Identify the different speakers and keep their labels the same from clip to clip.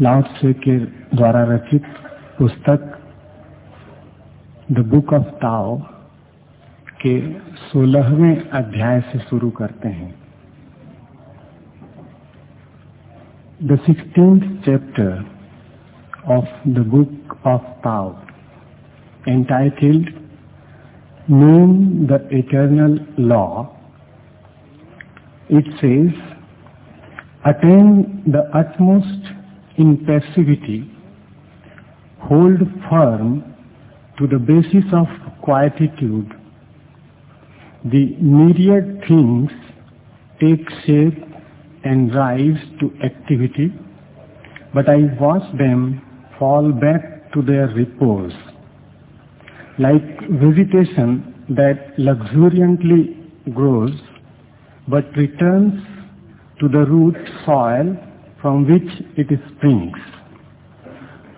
Speaker 1: लाउत्से के द्वारा रचित पुस्तक द बुक ऑफ़ ताओ के सोलहवें अध्याय से शुरू करते हैं। The sixteenth chapter of the book of Tao entitled knowing the eternal law, it says, attain the utmost in passivity, hold firm to the basis of quietude. The myriad things take shape and rise to activity, but I watch them fall back to their repose like vegetation that luxuriantly grows but returns to the root soil from which it springs.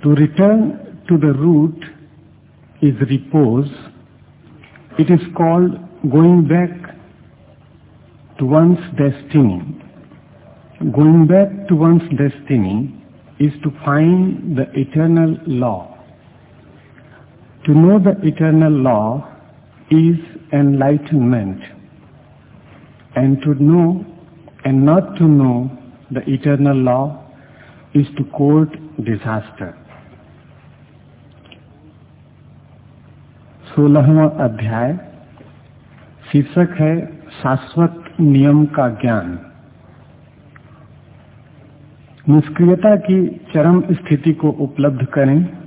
Speaker 1: To return to the root is repose. It is called going back to one's destiny. Going back to one's destiny is to find the eternal law. To know the eternal law is enlightenment. And to know and not to know the eternal law is to court disaster. सोलहवा अध्याय। शीर्षक है, शाश्वत नियम का ज्ञान। निष्क्रियता की चरम स्थिति को उपलब्ध करें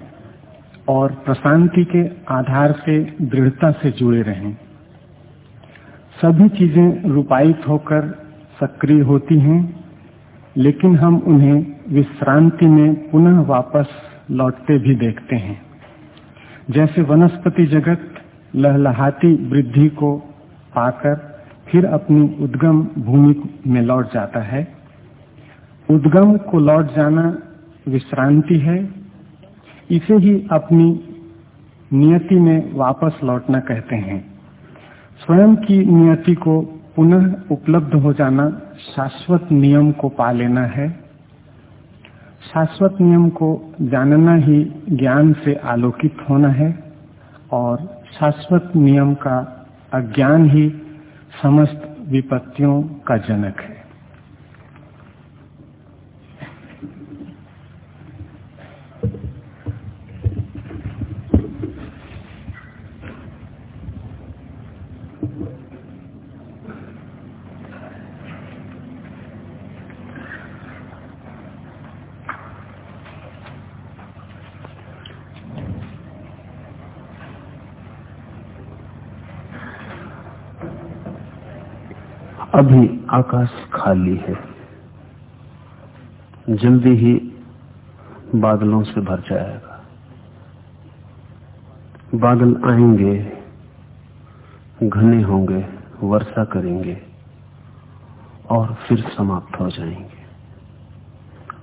Speaker 1: और प्रशांति के आधार से, दृढ़ता से जुड़े रहें। सभी चीज़ें रूपायित होकर सक्रिय होती हैं। लेकिन हम उन्हें विश्रांति में पुनः वापस लौटते भी देखते हैं। जैसे वनस्पति जगत लहलहाती वृद्धि को पाकर फिर अपनी उद्गम भूमि में लौट जाता है। उद्गम को लौट जाना विश्रांति है। इसे ही अपनी नियति में वापस लौटना कहते हैं। स्वयं की नियति को पुनः उपलब्ध हो जाना शाश्वत नियम को पा लेना है। शाश्वत नियम को जानना ही ज्ञान से आलोकित होना है और शाश्वत नियम का अज्ञान ही समस्त विपत्तियों का जनक है।
Speaker 2: अभी आकाश खाली है। जल्दी ही बादलों से भर जाएगा। बादल आएँगे, घने होंगे, वर्षा करेंगे और फिर समाप्त हो जाएँगे।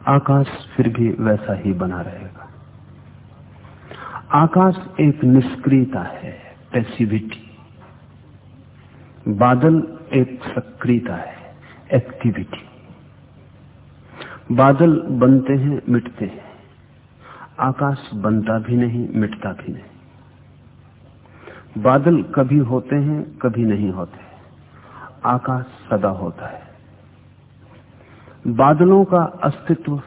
Speaker 2: आकाश फिर भी वैसा ही बना रहेगा। आकाश एक निष्क्रियता है पैसिविटी बादल एक सक्रियता है एक्टिविटी बादल बनते हैं, मिटते हैं। आकाश बनता भी नहीं, मिटता भी नहीं। बादल कभी होते हैं, कभी नहीं होते। आकाश सदा होता है। बादलों का अस्तित्व,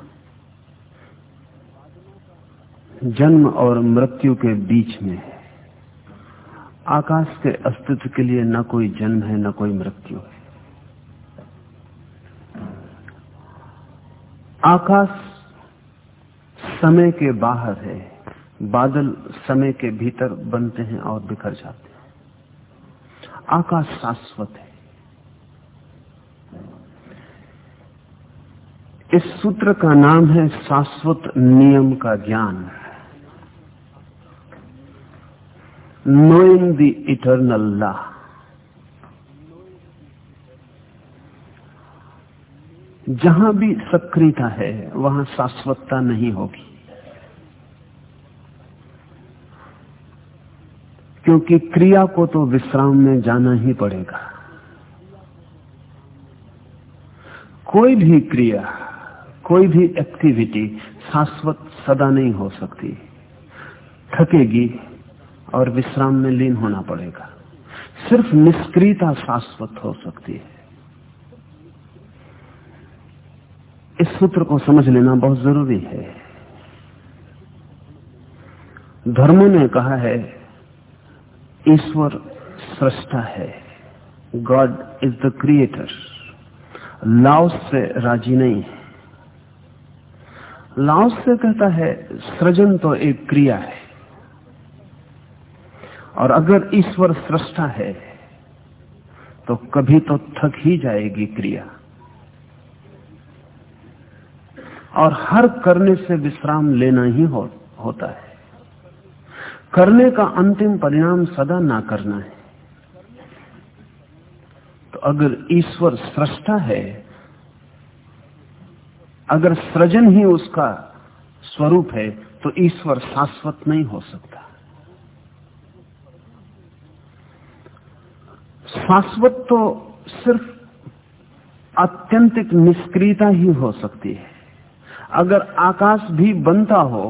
Speaker 2: जन्म और मृत्यु के बीच में है। आकाश के अस्तित्व के लिए न कोई जन्म है, न कोई मृत्यु है। आकाश समय के बाहर है, बादल समय के भीतर बनते हैं और बिखर जाते हैं। आकाश शाश्वत है। इस सूत्र का नाम है शाश्वत नियम का ज्ञान। Knowing the eternal law. जहाँ भी सक्रियता है, वहाँ शाश्वतता नहीं होगी। क्योंकि क्रिया को तो विश्राम में जाना ही पड़ेगा। कोई भी क्रिया, कोई भी एक्टिविटी शाश्वत सदा नहीं हो सकती। थकेगी और विश्राम में लीन होना पड़ेगा। सिर्फ़ निष्क्रियता शाश्वत हो सकती है। इस सूत्र को समझ लेना बहुत ज़रूरी है। धर्मों ने कहा है, ईश्वर सृष्टा है गॉड इज़ द क्रिएटर लाओस से राज़ी नहीं है। लाओस से कहता है, सृजन तो एक क्रिया है। और अगर ईश्वर सृष्टा है तो कभी तो थक ही जाएगी क्रिया। और हर करने से विश्राम लेना ही हो, होता है। करने का अंतिम परिणाम सदा ना करना है। तो अगर ईश्वर सृष्टा है अगर सृजन ही उसका स्वरूप है तो ईश्वर शाश्वत नहीं हो सकता। शाश्वत तो सिर्फ़ अत्यंतिक निष्क्रियता ही हो सकती है। अगर आकाश भी बनता हो,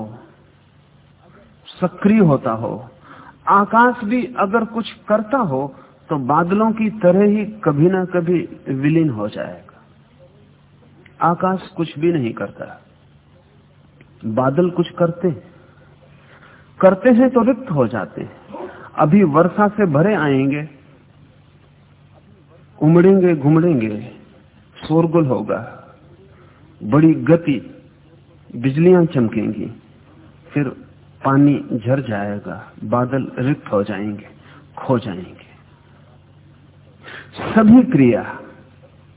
Speaker 2: सक्रिय होता हो, आकाश भी अगर कुछ करता हो तो बादलों की तरह ही कभी ना कभी विलीन हो जाएगा। आकाश कुछ भी नहीं करता। बादल कुछ करते करते हैं तो रिक्त हो जाते हैं। अभी वर्षा से भरे आएँगे। उमड़ेंगे, घुमड़ेंगे, शोरगुल होगा। बड़ी गति, बिजलियाँ चमकेंगी, फिर पानी झर जाएगा, बादल रिक्त हो जाएँगे, खो जाएँगे। सभी क्रिया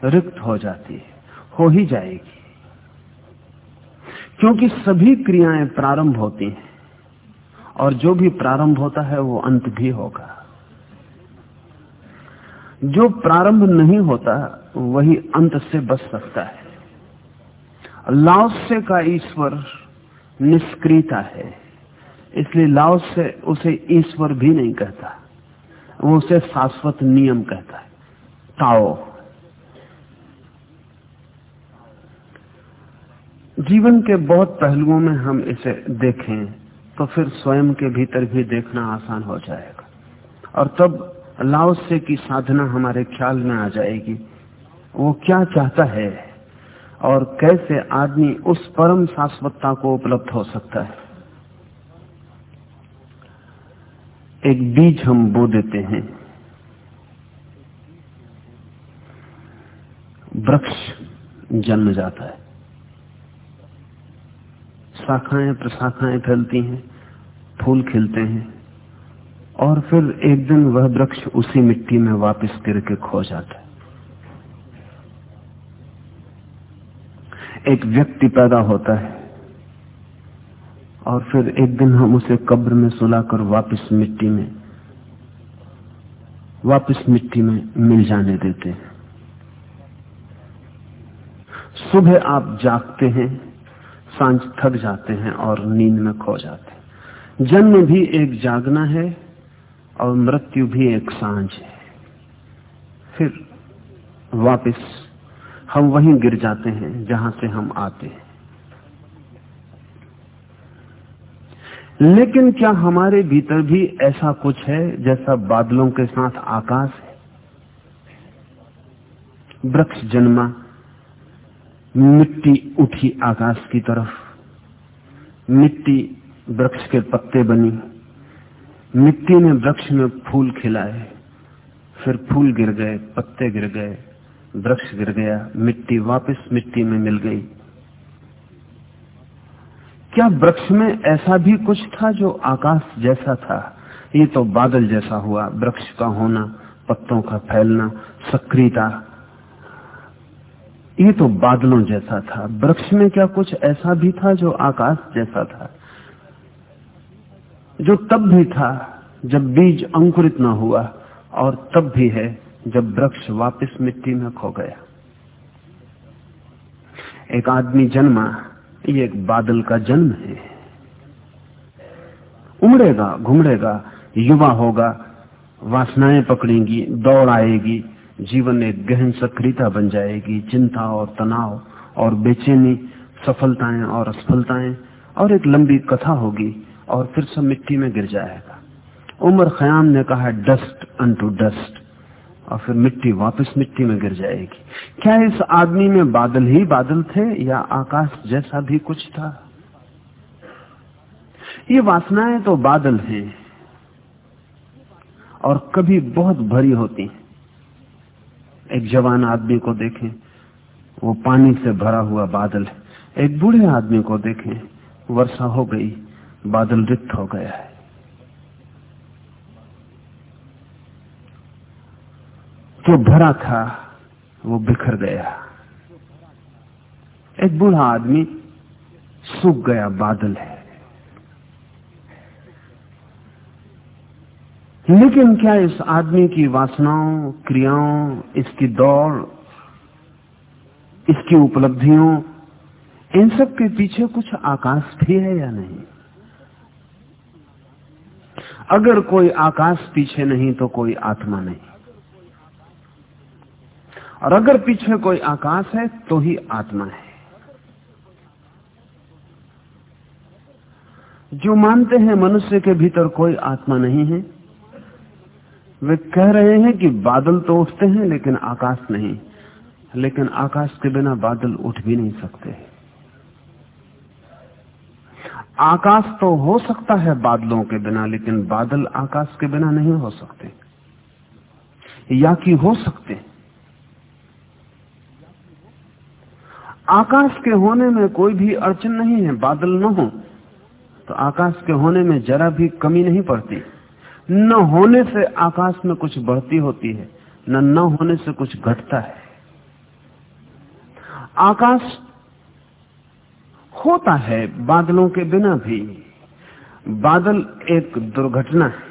Speaker 2: रिक्त हो जाती है, हो ही जाएगी। क्योंकि सभी क्रियाएँ प्रारंभ होती हैं, और जो भी प्रारंभ होता है, वो अंत भी होगा। जो प्रारंभ नहीं होता, वही अंत से बच सकता है। लाओसे का ईश्वर निष्क्रियता है, इसलिए लाओस उसे ईश्वर भी नहीं कहता। वो उसे शाश्वत नियम कहता है। ताओ। जीवन के बहुत पहलुओं में हम इसे देखें तो फिर स्वयं के भीतर भी देखना आसान हो जाएगा। और तब लाओसे की साधना हमारे ख्याल में आ जाएगी। वो क्या चाहता है और कैसे आदमी उस परम शाश्वतता को उपलब्ध हो सकता है? एक बीज हम बो देते हैं। वृक्ष जन्म जाता है। शाखाएँ प्रशाखाएँ फैलती हैं, फूल खिलते हैं। और फिर एक दिन वह वृक्ष उसी मिट्टी में वापस गिर के खो जाता है। एक व्यक्ति पैदा होता है और फिर एक दिन हम उसे कब्र में सुलाकर वापस मिट्टी में, वापस मिट्टी में मिल जाने देते हैं। सुबह आप जागते हैं, साँझ थक जाते हैं और नींद में खो जाते हैं। जन्म भी एक जागना है और मृत्यु भी एक साँझ है। फिर वापस हम वहीं गिर जाते हैं जहाँ से हम आते हैं। लेकिन क्या हमारे भीतर भी ऐसा कुछ है जैसा बादलों के साथ आकाश है? वृक्ष जन्मा, मिट्टी उठी आकाश की तरफ़, मिट्टी वृक्ष के पत्ते बनी मिट्टी ने वृक्ष में फूल खिलाए। फिर फूल गिर गए, पत्ते गिर गए, वृक्ष गिर गया, मिट्टी वापस मिट्टी में मिल गई। क्या वृक्ष में ऐसा भी कुछ था जो आकाश जैसा था? ये तो बादल जैसा हुआ, वृक्ष का होना, पत्तों का फैलना, सक्रियता। ये तो बादलों जैसा था। वृक्ष में क्या कुछ ऐसा भी था जो आकाश जैसा था? जो तब भी था जब बीज अंकुरित न हुआ और तब भी है जब वृक्ष वापस मिट्टी में खो गया। एक आदमी जन्मा, ये एक बादल का जन्म है। उमड़ेगा, घुमड़ेगा, युवा होगा, वासनाएँ पकड़ेंगी, दौड़ आएगी, जीवन एक गहन सक्रियता बन जाएगी, चिंता और तनाव और बेचैनी, सफलताएँ और असफलताएँ और एक लंबी कथा होगी। और फिर सब मिट्टी में गिर जाएगा। उमर खयाम ने कहा डस्ट अन टू डस्ट और फिर मिट्टी वापस मिट्टी में गिर जाएगी। क्या इस आदमी में बादल ही बादल थे या आकाश जैसा भी कुछ था? ये वासनाएँ तो बादल हैं और कभी बहुत भरी होती हैं। एक जवान आदमी को देखें, वो पानी से भरा हुआ बादल है। एक बूढ़े आदमी को देखें, वर्षा हो गई। बादल रिक्त हो गया है। जो भरा था, वो बिखर गया। एक बूढ़ा आदमी सूख गया, बादल है। लेकिन क्या इस आदमी की वासनाओं, क्रियाओं, इसकी दौड़, इसकी उपलब्धियों, इन सब के पीछे कुछ आकाश भी है या नहीं? अगर कोई आकाश पीछे नहीं तो कोई आत्मा नहीं। और अगर पीछे कोई आकाश है तो ही आत्मा है। जो मानते हैं मनुष्य के भीतर कोई आत्मा नहीं है, वे कह रहे हैं कि बादल तो उठते हैं, लेकिन आकाश नहीं। लेकिन आकाश के बिना बादल उठ भी नहीं सकते। आकाश तो हो सकता है बादलों के बिना, लेकिन बादल आकाश के बिना नहीं हो सकते। या कि हो सकते। आकाश के होने में कोई भी अड़चन नहीं है, बादल न हो तो आकाश के होने में जरा भी कमी नहीं पड़ती। न होने से आकाश में कुछ बढ़ती होती है, न न होने से कुछ घटता है। आकाश होता है बादलों के बिना भी। बादल एक दुर्घटना है,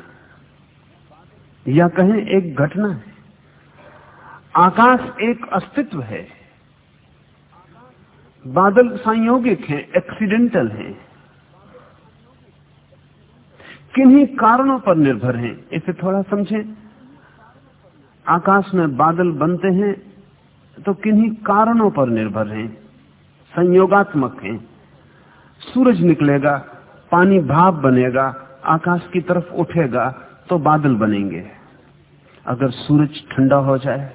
Speaker 2: या कहें एक घटना है। आकाश एक अस्तित्व है। बादल संयोगिक हैं, एक्सीडेंटल हैं। किन्हीं कारणों पर निर्भर हैं, इसे थोड़ा समझें। आकाश में बादल बनते हैं तो किन्हीं कारणों पर निर्भर हैं, संयोगात्मक हैं। सूरज निकलेगा, पानी भाप बनेगा, आकाश की तरफ़ उठेगा तो बादल बनेंगे। अगर सूरज ठंडा हो जाए,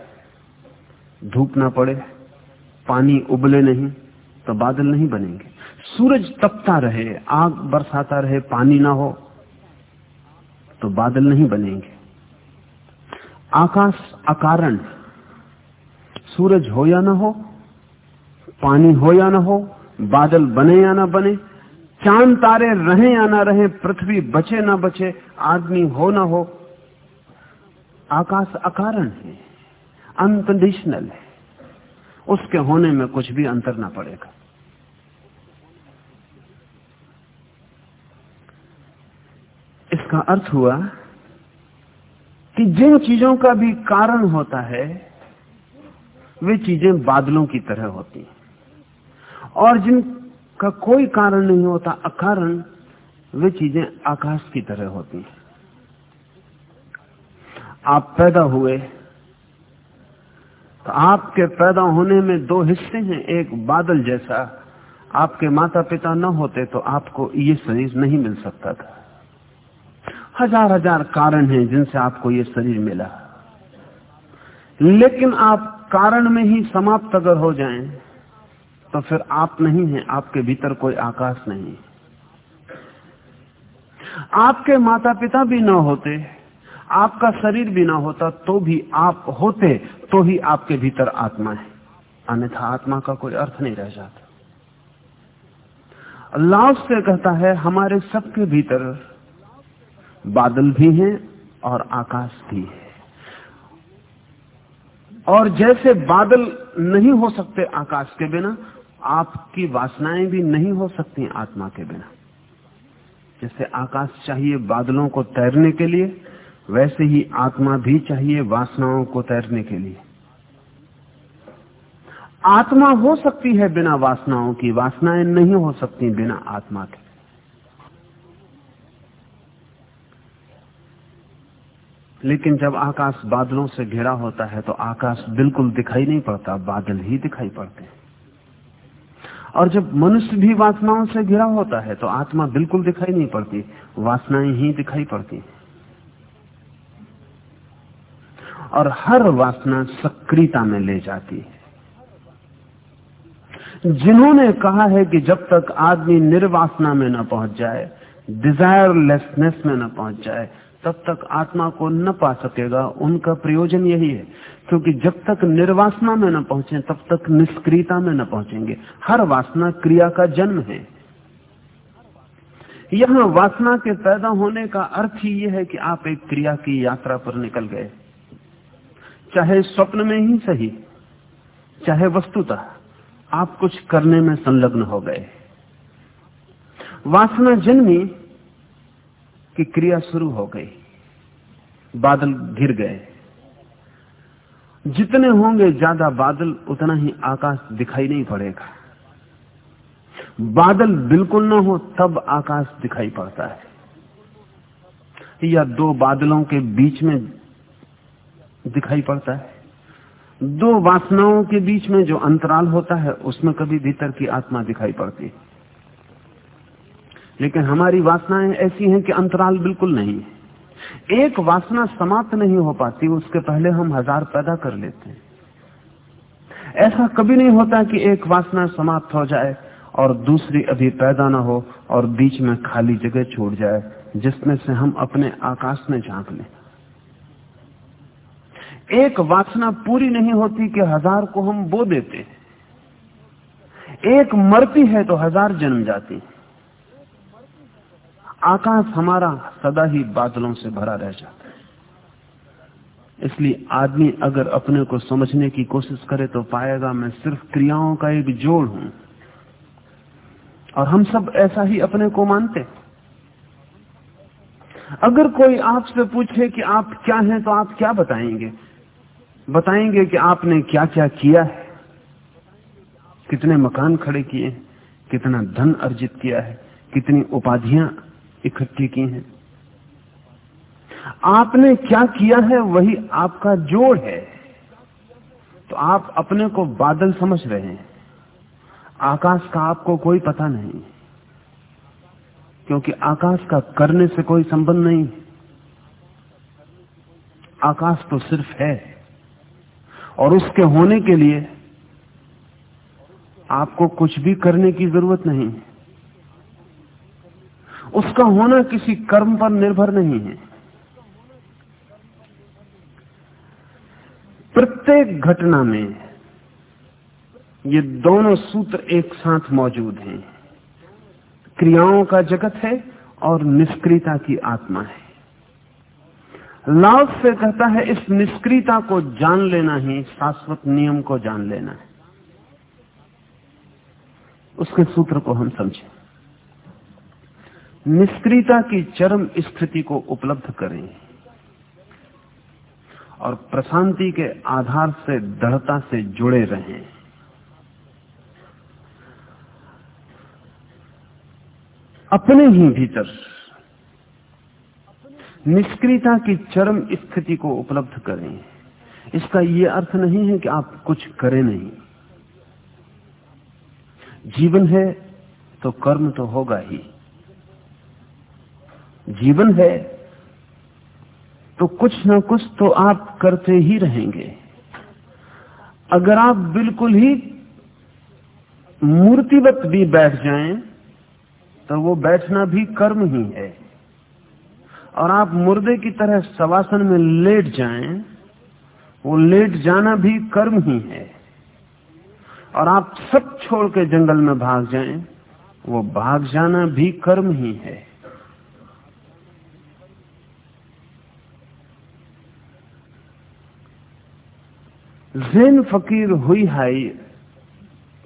Speaker 2: धूप ना पड़े, पानी उबले नहीं तो बादल नहीं बनेंगे। सूरज तपता रहे, आग बरसाता रहे, पानी ना हो तो बादल नहीं बनेंगे। आकाश अकारण, सूरज हो या ना हो, पानी हो या ना हो बादल बने या ना बने, चाँद तारे रहे या ना रहे, पृथ्वी बचे ना बचे, आदमी हो ना हो, आकाश अकारण है अनकंडीशनल है। उसके होने में कुछ भी अंतर ना पड़ेगा। इसका अर्थ हुआ कि जिन चीज़ों का भी कारण होता है, वे चीज़ें बादलों की तरह होती हैं। और जिनका कोई कारण नहीं होता, अकारण, वे चीज़ें आकाश की तरह होती हैं। आप पैदा हुए तो आपके पैदा होने में दो हिस्से हैं, एक बादल जैसा। आपके माता पिता न होते तो आपको ये शरीर नहीं मिल सकता था। हज़ार हज़ार कारण हैं जिनसे आपको ये शरीर मिला। लेकिन आप कारण में ही समाप्त अगर हो जाएँ तो फिर आप नहीं हैं, आपके भीतर कोई आकाश नहीं। आपके माता पिता भी ना होते, आपका शरीर भी ना होता तो भी आप होते तो ही आपके भीतर आत्मा है। अन्यथा आत्मा का कोई अर्थ नहीं रह जाता। अल्लाह से कहता है, हमारे सबके भीतर बादल भी हैं और आकाश भी है। और जैसे बादल नहीं हो सकते आकाश के बिना आपकी वासनाएँ भी नहीं हो सकती आत्मा के बिना। जैसे आकाश चाहिए बादलों को तैरने के लिए, वैसे ही आत्मा भी चाहिए वासनाओं को तैरने के लिए। आत्मा हो सकती है बिना वासनाओं की, वासनाएँ नहीं हो सकती बिना आत्मा के। लेकिन जब आकाश बादलों से घिरा होता है तो आकाश बिल्कुल दिखाई नहीं पड़ता, बादल ही दिखाई पड़ते हैं। और जब मनुष्य भी वासनाओं से घिरा होता है तो आत्मा बिल्कुल दिखाई नहीं पड़ती, वासनाएँ ही दिखाई पड़ती। और हर वासना सक्रियता में ले जाती है। जिन्होंने कहा है कि जब तक आदमी निर्वासना में न पहुँच जाए डिजायरलेसनेस में न पहुँच जाए तब तक आत्मा को न पा सकेगा। उनका प्रयोजन यही है, क्योंकि जब तक निर्वासना में न पहुँचे, तब तक निष्क्रियता में न पहुँचेंगे। हर वासना क्रिया का जन्म है। यहाँ वासना के पैदा होने का अर्थ ही यह है कि आप एक क्रिया की यात्रा पर निकल गए। चाहे स्वप्न में ही सही, चाहे वस्तुतः, आप कुछ करने में संलग्न हो गए। वासना जन्मी की क्रिया शुरू हो गई, बादल घिर गए। जितने होंगे ज़्यादा बादल, उतना ही आकाश दिखाई नहीं पड़ेगा। बादल बिल्कुल ना हो, तब आकाश दिखाई पड़ता है। या दो बादलों के बीच में दिखाई पड़ता है। दो वासनाओं के बीच में जो अंतराल होता है, उसमें कभी भीतर की आत्मा दिखाई पड़ती। है लेकिन हमारी वासनाएँ ऐसी हैं कि अंतराल बिल्कुल नहीं है। एक वासना समाप्त नहीं हो पाती, उसके पहले हम हज़ार पैदा कर लेते हैं। ऐसा कभी नहीं होता कि एक वासना समाप्त हो जाए और दूसरी अभी पैदा ना हो और बीच में खाली जगह छूट जाए, जिसमें से हम अपने आकाश में झाँक लें। एक वासना पूरी नहीं होती कि हज़ार को हम बो देते एक मरती है तो हज़ार जन्म जाती आकाश हमारा सदा ही बादलों से भरा रह जाता है। इसलिए आदमी अगर अपने को समझने की कोशिश करे तो पाएगा मैं सिर्फ़ क्रियाओं का एक जोड़ हूँ। और हम सब ऐसा ही अपने को मानते अगर कोई आपसे पूछे कि आप क्या हैं तो आप क्या बताएँगे? बताएँगे कि आपने क्या क्या किया है? कितने मकान खड़े किए कितना धन अर्जित किया है? कितनी उपाधियाँ इकट्ठी की हैं। आपने क्या किया है, वही आपका जोड़ है। तो आप अपने को बादल समझ रहे हैं। आकाश का आपको कोई पता नहीं, क्योंकि आकाश का करने से कोई संबंध नहीं। आकाश तो सिर्फ़ है, और उसके होने के लिए आपको कुछ भी करने की ज़रूरत नहीं। उसका होना किसी कर्म पर निर्भर नहीं है। प्रत्येक घटना में ये दोनों सूत्र एक साथ मौजूद हैं। क्रियाओं का जगत है और निष्क्रियता की आत्मा है। लाभ से कहता है, इस निष्क्रियता को जान लेना ही, शाश्वत नियम को जान लेना है। उसके सूत्र को हम समझें। निष्क्रियता की चरम स्थिति को उपलब्ध करें और प्रशांति के आधार से दृढ़ता से जुड़े रहें। अपने ही भीतर निष्क्रियता की चरम स्थिति को उपलब्ध करें। इसका यह अर्थ नहीं है कि आप कुछ करें नहीं। जीवन है तो कर्म तो होगा ही। जीवन है तो कुछ ना कुछ तो आप करते ही रहेंगे। अगर आप बिल्कुल ही मूर्तिवत भी बैठ जाएँ तो वो बैठना भी कर्म ही है। और आप मुर्दे की तरह सवासन में लेट जाएँ, वो लेट जाना भी कर्म ही है। और आप सब छोड़ के जंगल में भाग जाएँ, वो भाग जाना भी कर्म ही है। जैन फकीर हुई हाई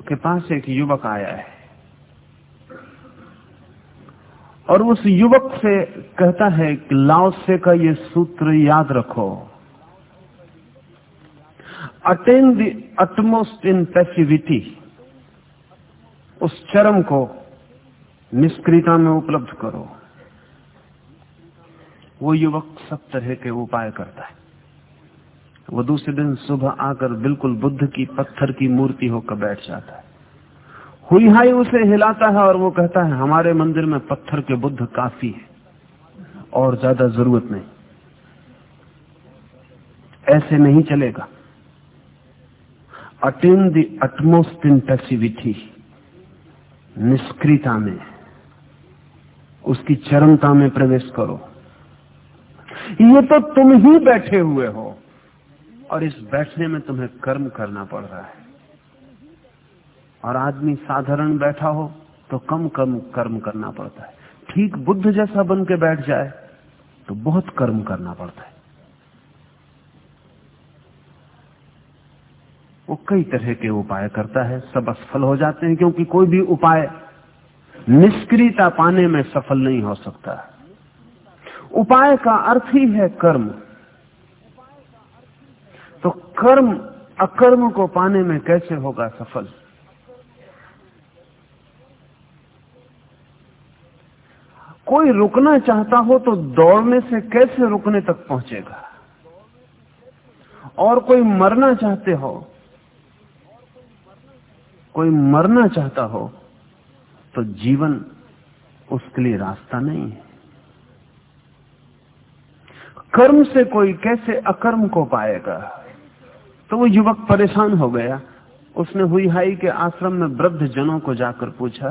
Speaker 2: के पास एक युवक आया है। और उस युवक से कहता है कि लाओसे का ये सूत्र याद रखो। Attain the utmost in passivity उस चरम को निष्क्रियता में उपलब्ध करो। वो युवक सब तरह के उपाय करता है। वो दूसरे दिन सुबह आकर बिल्कुल बुद्ध की पत्थर की मूर्ति होकर बैठ जाता है। हुई हाई उसे हिलाता है और वो कहता है, हमारे मंदिर में पत्थर के बुद्ध काफ़ी है और ज़्यादा ज़रूरत नहीं। ऐसे नहीं चलेगा। अटेन द अटमोस्ट इंटेसिविटी निष्क्रियता में, उसकी चरमता में प्रवेश करो। ये तो तुम ही बैठे हुए हो। और इस बैठने में तुम्हें कर्म करना पड़ रहा है। और आदमी साधारण बैठा हो तो कम कम कर्म करना पड़ता है। ठीक बुद्ध जैसा बन के बैठ जाए तो बहुत कर्म करना पड़ता है। वो कई तरह के उपाय करता है, सब असफल हो जाते हैं, क्योंकि कोई भी उपाय निष्क्रियता पाने में सफल नहीं हो सकता। उपाय का अर्थ ही है कर्म। तो कर्म, अकर्म को पाने में कैसे होगा सफल? कोई रुकना चाहता हो तो दौड़ने से कैसे रुकने तक पहुंचेगा? और कोई मरना चाहते हो, कोई मरना चाहता हो तो जीवन उसके लिए रास्ता नहीं है। कर्म से कोई कैसे अकर्म को पाएगा? तो वो युवक परेशान हो गया। उसने हुई हाई के आश्रम में वृद्ध जनों को जाकर पूछा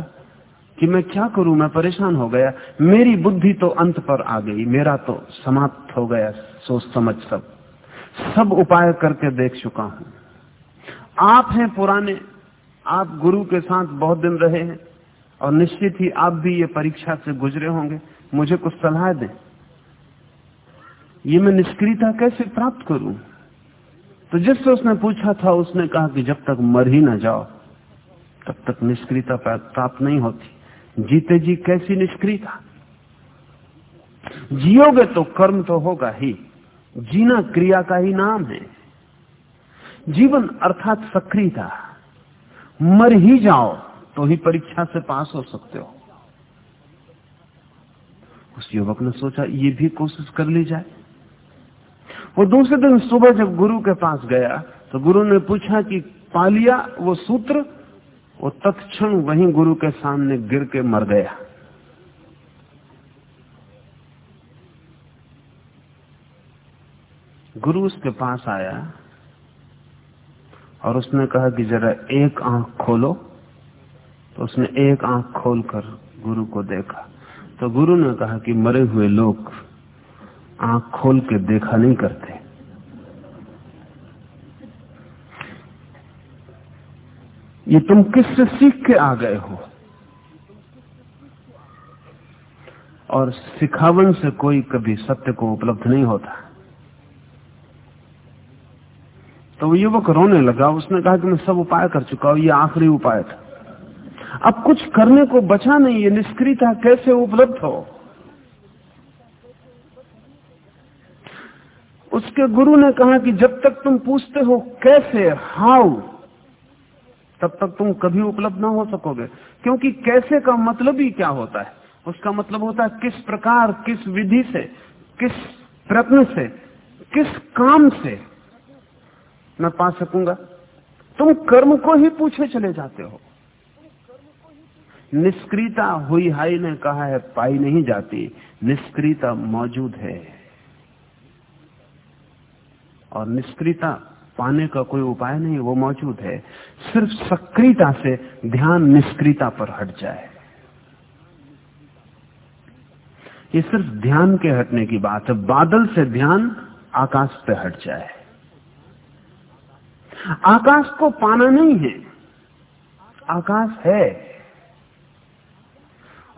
Speaker 2: कि मैं क्या करूँ? मैं परेशान हो गया। मेरी बुद्धि तो अंत पर आ गई। मेरा तो समाप्त हो गया सोच समझ सब। सब उपाय करके देख चुका हूँ। आप हैं पुराने। आप गुरु के साथ बहुत दिन रहे हैं और निश्चित ही आप भी ये परीक्षा से गुजरे होंगे। मुझे कुछ सलाह दें। ये मैं निष्क्रियता कैसे प्राप्त करूँ? तो जिससे उसने पूछा था, उसने कहा कि जब तक मर ही ना जाओ, तब तक निष्क्रियता प्राप्त नहीं होती। जीते जी कैसी निष्क्रियता? जियोगे तो कर्म तो होगा ही। जीना क्रिया का ही नाम है। जीवन अर्थात सक्रियता। मर ही जाओ तो ही परीक्षा से पास हो सकते हो। उस युवक ने सोचा, ये भी कोशिश कर ली जाए। वो दूसरे दिन सुबह जब गुरु के पास गया तो गुरु ने पूछा कि पा लिया वो सूत्र? वो तत्क्षण वहीं गुरु के सामने गिर के मर गया। गुरु उसके पास आया और उसने कहा कि जरा एक आँख खोलो। तो उसने एक आँख खोलकर गुरु को देखा। तो गुरु ने कहा कि मरे हुए लोग आँख खोल के देखा नहीं करते। ये तुम किससे सीख के आ गए हो? और सिखावन से कोई कभी सत्य को उपलब्ध नहीं होता। तो वो युवक रोने लगा, उसने कहा कि मैं सब उपाय कर चुका हूँ, ये आखिरी उपाय था। अब कुछ करने को बचा नहीं, ये निष्क्रियता कैसे उपलब्ध हो? उसके गुरु ने कहा कि जब तक तुम पूछते हो कैसे हाउ तब तक तुम कभी उपलब्ध ना हो सकोगे। क्योंकि कैसे का मतलब ही क्या होता है? उसका मतलब होता है किस प्रकार, किस विधि से, किस प्रयत्न से, किस काम से। मैं पा सकूँगा। तुम कर्म को ही पूछे चले जाते हो। निष्क्रियता हुई हाई ने कहा है, पाई नहीं जाती। निष्क्रियता मौजूद है। और निष्क्रियता पाने का कोई उपाय नहीं, वो मौजूद है। सिर्फ़ सक्रियता से ध्यान निष्क्रियता पर हट जाए। ये सिर्फ़ ध्यान के हटने की बात है। बादल से ध्यान आकाश पे हट जाए। आकाश को पाना नहीं है। आकाश है।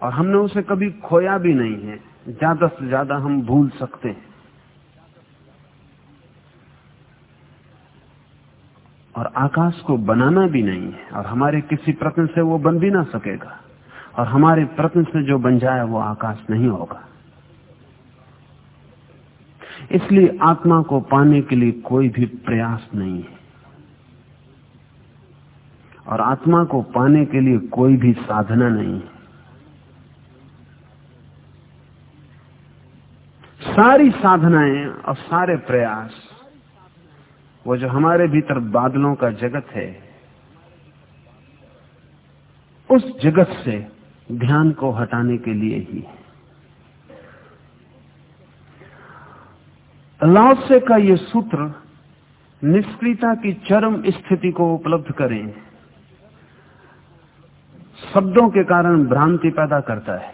Speaker 2: और हमने उसे कभी खोया भी नहीं है। ज़्यादा से ज़्यादा हम भूल सकते हैं। और आकाश को बनाना भी नहीं है, और हमारे किसी प्रत्न से वो बन भी ना सकेगा, और हमारे प्रत्न से जो बन जाए वो आकाश नहीं होगा। इसलिए आत्मा को पाने के लिए कोई भी प्रयास नहीं है। और आत्मा को पाने के लिए कोई भी साधना नहीं है। सारी साधनाएँ और सारे प्रयास वो जो हमारे भीतर बादलों का जगत है, उस जगत से ध्यान को हटाने के लिए ही लाओसे का यह सूत्र निष्क्रियता की चरम स्थिति को उपलब्ध करें। शब्दों के कारण भ्रांति पैदा करता है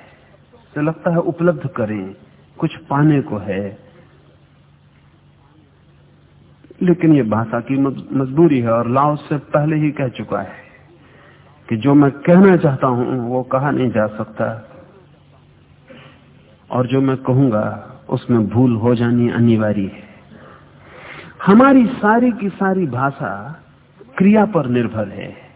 Speaker 2: तो लगता है उपलब्ध करें। कुछ पाने को है लेकिन ये भाषा की मजबूरी है और लाओ से पहले ही कह चुका है कि जो मैं कहना चाहता हूँ, वो कहा नहीं जा सकता। और जो मैं कहूँगा, उसमें भूल हो जानी अनिवार्य है। हमारी सारी की सारी भाषा क्रिया पर निर्भर है।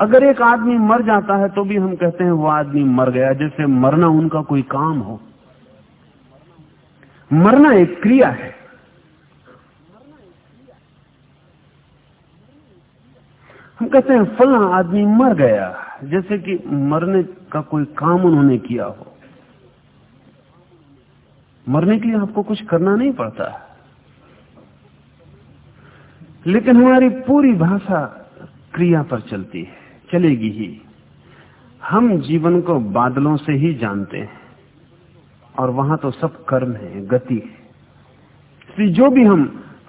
Speaker 2: अगर एक आदमी मर जाता है तो भी हम कहते हैं वो आदमी मर गया, जैसे मरना उनका कोई काम हो। मरना एक क्रिया है। हम कहते हैं, फला आदमी मर गया, जैसे कि मरने का कोई काम उन्होंने किया हो। मरने के लिए आपको कुछ करना नहीं पड़ता। लेकिन हमारी पूरी भाषा क्रिया पर चलती है, चलेगी ही। हम जीवन को बादलों से ही जानते हैं। और वहाँ तो सब कर्म है, गति है। जो भी हम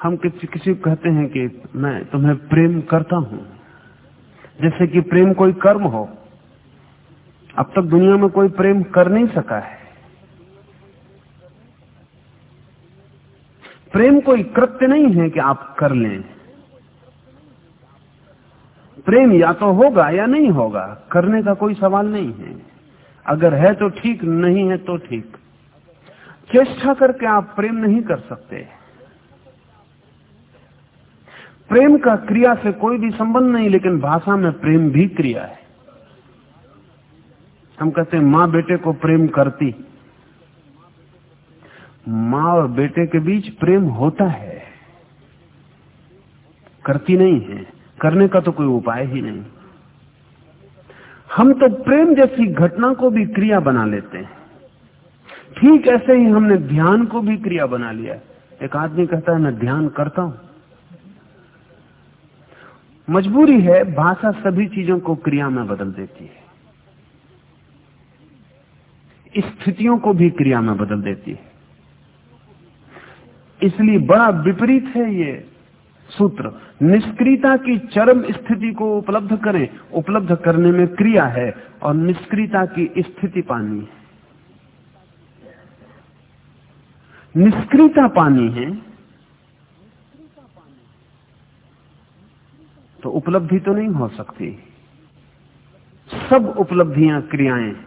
Speaker 2: हम किसी किसी को कहते हैं कि मैं तुम्हें प्रेम करता हूँ, जैसे कि प्रेम कोई कर्म हो, अब तक दुनिया में कोई प्रेम कर नहीं सका है। प्रेम कोई कृत्य नहीं है कि आप कर लें। प्रेम या तो होगा या नहीं होगा, करने का कोई सवाल नहीं है। अगर है तो ठीक, नहीं है तो ठीक। चेष्टा करके आप प्रेम नहीं कर सकते। प्रेम का क्रिया से कोई भी संबंध नहीं, लेकिन भाषा में प्रेम भी क्रिया है। हम कहते हैं, माँ बेटे को प्रेम करती। माँ और बेटे के बीच प्रेम होता है। करती नहीं है। करने का तो कोई उपाय ही नहीं। हम तो प्रेम जैसी घटना को भी क्रिया बना लेते हैं। ठीक ऐसे ही हमने ध्यान को भी क्रिया बना लिया एक आदमी कहता है, मैं ध्यान करता हूँ। मजबूरी है, भाषा सभी चीज़ों को क्रिया में बदल देती है। स्थितियों को भी क्रिया में बदल देती है। इसलिए बड़ा विपरीत है ये सूत्र। निष्क्रियता की चरम स्थिति को उपलब्ध करें। उपलब्ध करने में क्रिया है और निष्क्रियता की स्थिति पानी है। निष्क्रियता पानी है। तो उपलब्धि तो नहीं हो सकती। सब उपलब्धियाँ, क्रियाएँ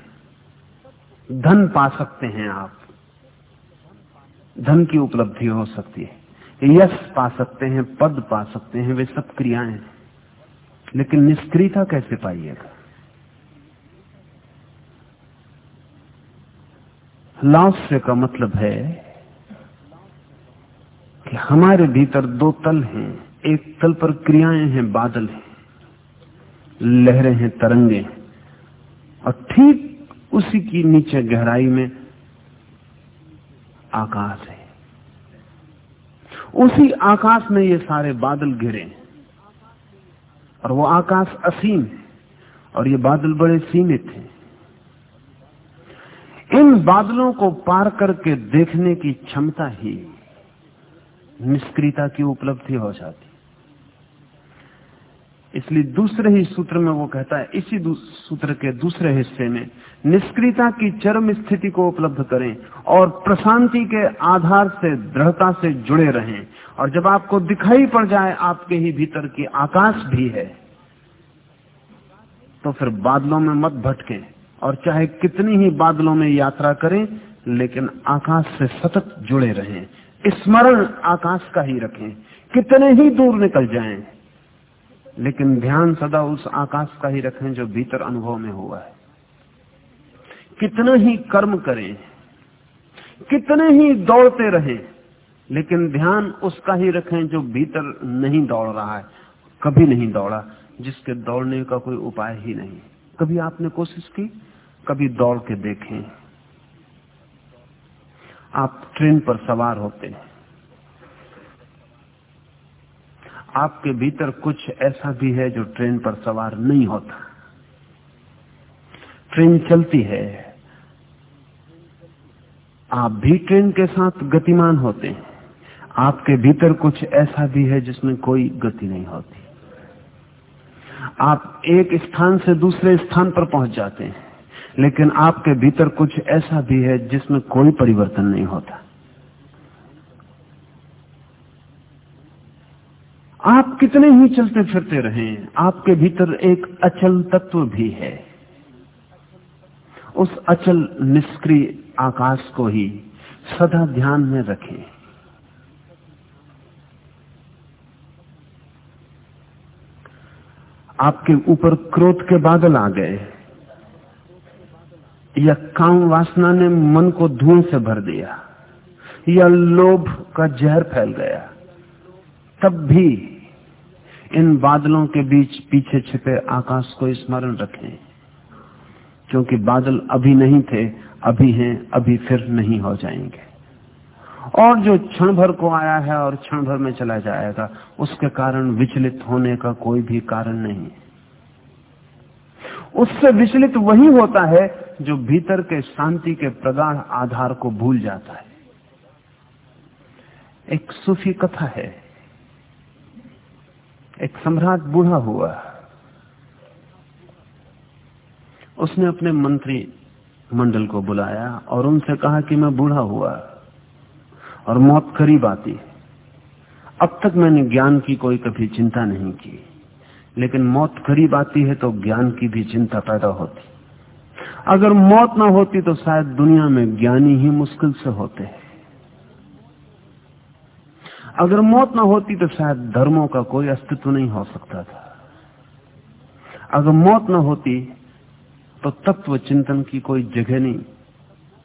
Speaker 2: धन पा सकते हैं आप। धन की उपलब्धि हो सकती है। यश पा सकते हैं, पद पा सकते हैं, वे सब क्रियाएँ लेकिन निष्क्रियता कैसे पाइएगा? लास्य का मतलब है कि हमारे भीतर दो तल हैं। एक तल पर क्रियाएँ हैं, बादल हैं। लहरें हैं, तरंगे और ठीक उसी की नीचे गहराई में आकाश है। उसी आकाश में ये सारे बादल घिरे और वो आकाश असीम है। और ये बादल बड़े सीमित हैं। इन बादलों को पार करके देखने की क्षमता ही निष्क्रियता की उपलब्धि हो जाती। इसलिए दूसरे ही सूत्र में वो कहता है, इसी सूत्र के दूसरे हिस्से में, निष्क्रियता की चरम स्थिति को उपलब्ध करें और प्रशांति के आधार से, दृढ़ता से जुड़े रहें। और जब आपको दिखाई पड़ जाए आपके ही भीतर की आकाश भी है तो फिर बादलों में मत भटके और चाहे कितनी ही बादलों में यात्रा करें, लेकिन आकाश से सतत जुड़े रहें। स्मरण आकाश का ही रखें। कितने ही दूर निकल जाएँ। लेकिन ध्यान सदा उस आकाश का ही रखें जो भीतर अनुभव में हुआ है। कितना ही कर्म करें, कितने ही दौड़ते रहें, लेकिन ध्यान उसका ही रखें जो भीतर नहीं दौड़ रहा है। कभी नहीं दौड़ा, जिसके दौड़ने का कोई उपाय ही नहीं। कभी आपने कोशिश की, कभी दौड़ के देखें। आप ट्रेन पर सवार होते हैं। आपके भीतर कुछ ऐसा भी है जो ट्रेन पर सवार नहीं होता। ट्रेन चलती है। आप भी ट्रेन के साथ गतिमान होते हैं। आपके भीतर कुछ ऐसा भी है जिसमें कोई गति नहीं होती। आप एक स्थान से दूसरे स्थान पर पहुँच जाते हैं। लेकिन आपके भीतर कुछ ऐसा भी है जिसमें कोई परिवर्तन नहीं होता। आप कितने ही चलते फिरते रहे, आपके भीतर एक अचल तत्व भी है। उस अचल निष्क्रिय आकाश को ही सदा ध्यान में रखें। आपके ऊपर क्रोध के बादल आ गए। या काम वासना ने मन को धुएँ से भर दिया, या लोभ का जहर फैल गया, तब भी इन बादलों के बीच पीछे छिपे आकाश को स्मरण रखें। क्योंकि बादल अभी नहीं थे, अभी हैं, अभी फिर नहीं हो जाएँगे। और जो क्षण भर को आया है और क्षण भर में चला जाएगा, उसके कारण विचलित होने का कोई भी कारण नहीं। उससे विचलित वही होता है जो भीतर के शांति के प्रगाढ़ आधार को भूल जाता है। एक सूफी कथा है। एक सम्राट बूढ़ा हुआ। उसने अपने मंत्री मंडल को बुलाया और उनसे कहा कि मैं बूढ़ा हुआ और मौत करीब आती अब तक मैंने ज्ञान की कोई कभी चिंता नहीं की। लेकिन मौत करीब आती है तो ज्ञान की भी चिंता पैदा होती। अगर मौत ना होती तो शायद दुनिया में ज्ञानी ही मुश्किल से होते हैं। अगर मौत ना होती तो शायद धर्मों का कोई अस्तित्व नहीं हो सकता था। अगर मौत ना होती तो तत्व चिंतन की कोई जगह नहीं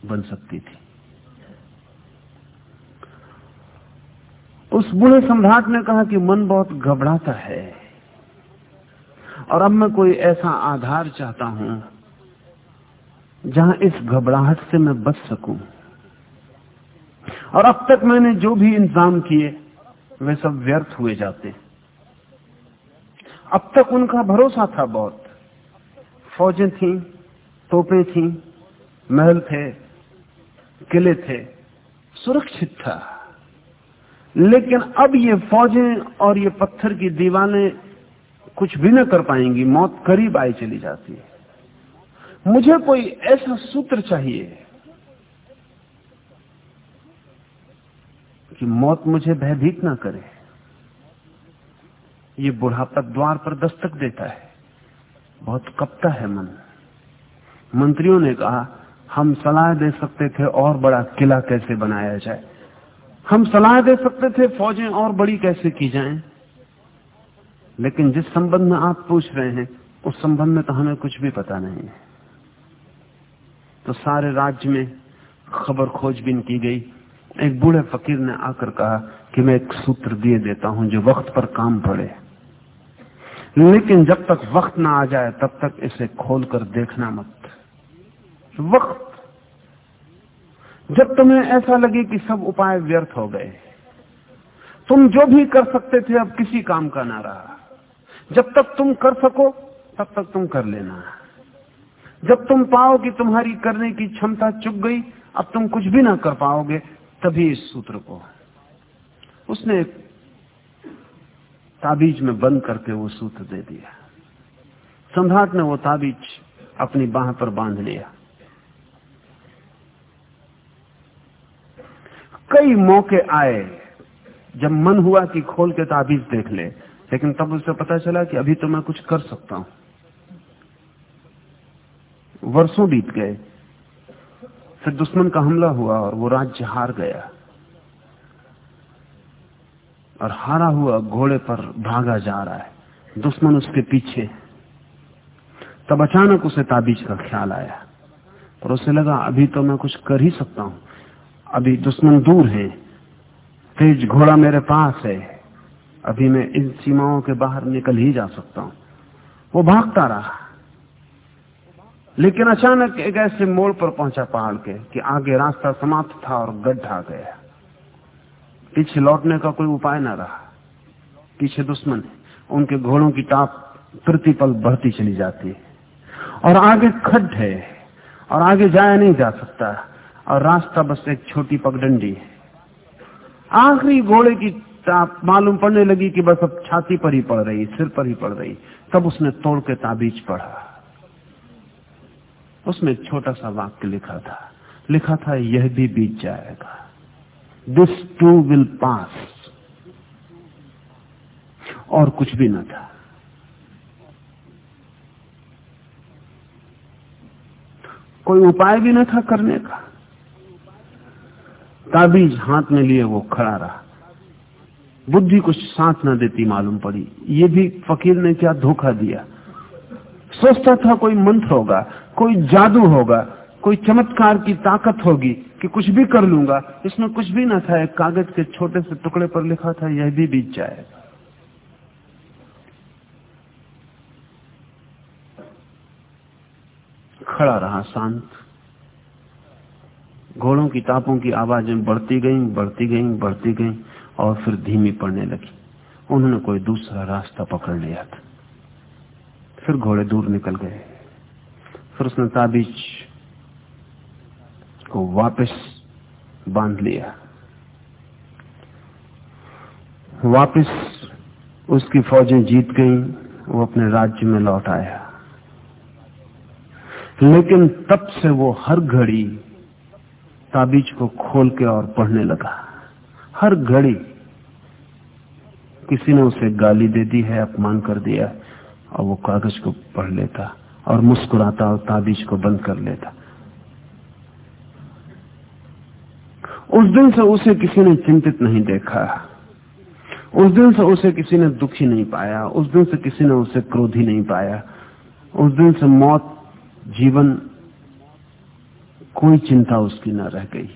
Speaker 2: बन सकती थी। उस बूढ़े सम्राट ने कहा कि मन बहुत घबराता है। और अब मैं कोई ऐसा आधार चाहता हूँ जहाँ इस घबराहट से मैं बच सकूँ। और अब तक मैंने जो भी इंतज़ाम किए, वे सब व्यर्थ हुए जाते। अब तक उनका भरोसा था बहुत। फौजें थी, तोपें थी, महल थे, किले थे, सुरक्षित था। लेकिन अब ये फौजें और ये पत्थर की दीवारें कुछ भी ना कर पाएँगी, मौत करीब आई चली जाती है। मुझे कोई ऐसा सूत्र चाहिए कि मौत मुझे भयभीत ना करे। ये बुढ़ापा द्वार पर दस्तक देता है, बहुत कपता है मन। मंत्रियों ने कहा, हम सलाह दे सकते थे और बड़ा किला कैसे बनाया जाए? हम सलाह दे सकते थे फौजें और बड़ी कैसे की जाएँ? लेकिन जिस संबंध में आप पूछ रहे हैं, उस संबंध में तो हमें कुछ भी पता नहीं है। तो सारे राज्य में खबर खोजबीन की गई। एक बूढ़े फकीर ने आकर कहा कि मैं एक सूत्र दिए देता हूँ जो वक्त पर काम पड़े। लेकिन जब तक वक्त ना आ जाए, तब तक इसे खोलकर देखना मत। वक्त। जब तुम्हें ऐसा लगे कि सब उपाय व्यर्थ हो गए, तुम जो भी कर सकते थे, अब किसी काम का ना रहा जब तक तुम कर सको, तब तक तुम कर लेना। जब तुम पाओ कि तुम्हारी करने की क्षमता चुक गई, अब तुम कुछ भी ना कर पाओगे, तभी इस सूत्र को। उसने ताबीज में बंद करके वो सूत्र दे दिया। सम्राट ने वो ताबीज अपनी बाह पर बाँध लिया। कई मौके आए, जब मन हुआ कि खोल के ताबीज देख ले लेकिन तब उसे पता चला कि अभी तो मैं कुछ कर सकता हूँ। वर्षों बीत गए। फिर दुश्मन का हमला हुआ और वो राज्य हार गया। और हारा हुआ घोड़े पर भागा जा रहा है। दुश्मन उसके पीछे। तब अचानक उसे ताबीज का ख्याल आया और उसे लगा, अभी तो मैं कुछ कर ही सकता हूँ। अभी दुश्मन दूर है। तेज घोड़ा मेरे पास है। अभी मैं इन सीमाओं के बाहर निकल ही जा सकता हूँ। वो भागता रहा। लेकिन अचानक एक ऐसे मोड़ पर पहुँचा पहाड़ के कि आगे रास्ता समाप्त था और गड्ढा गया। पीछे लौटने का कोई उपाय ना रहा। पीछे दुश्मन है। उनके घोड़ों की टाप प्रतिपल बढ़ती चली जाती है। और आगे खड्ड है। और आगे जाया नहीं जा सकता। और रास्ता बस एक छोटी पगडंडी है। आखिरी घोड़े की टाप मालूम पड़ने लगी कि बस अब छाती पर ही पड़ रही, सिर पर ही पड़ रही। तब उसने तोड़ के ताबीज पढ़ा। उसमें छोटा सा वाक्य लिखा था। लिखा था, यह भी बीत जाएगा। दिस टू विल पास और कुछ भी न था। कोई उपाय भी न था करने का। ताबीज हाथ में लिए वो खड़ा रहा। बुद्धि कुछ साथ न देती मालूम पड़ी। ये भी फकीर ने क्या धोखा दिया? सोचता था कोई मंत्र होगा कोई जादू होगा कोई चमत्कार की ताकत होगी कि कुछ भी कर लूँगा। इसमें कुछ भी ना था एक कागज़ के छोटे से टुकड़े पर लिखा था यह भी बीत जाएगा खड़ा रहा शांत। घोड़ों की तापों की आवाज़ें बढ़ती गईं, बढ़ती गईं, बढ़ती गईं। और फिर धीमी पड़ने लगी। उन्होंने कोई दूसरा रास्ता पकड़ लिया था। फिर घोड़े दूर निकल गए। फिर उसने ताबीज को वापस बाँध लिया। वापस उसकी फौजें जीत गईं, वो अपने राज्य में लौट आया। लेकिन तब से वो हर घड़ी ताबीज को खोल के और पढ़ने लगा। हर घड़ी किसी ने उसे गाली दे दी है, अपमान कर दिया, और वो कागज़ को पढ़ लेता, और मुस्कुराता, और ताबीज को बंद कर लेता। उस दिन से उसे किसी ने चिंतित नहीं देखा, उस दिन से उसे किसी ने दुखी नहीं पाया, उस दिन से किसी ने उसे क्रोधी नहीं पाया, उस दिन से मौत, जीवन, कोई चिंता उसकी न रह गई।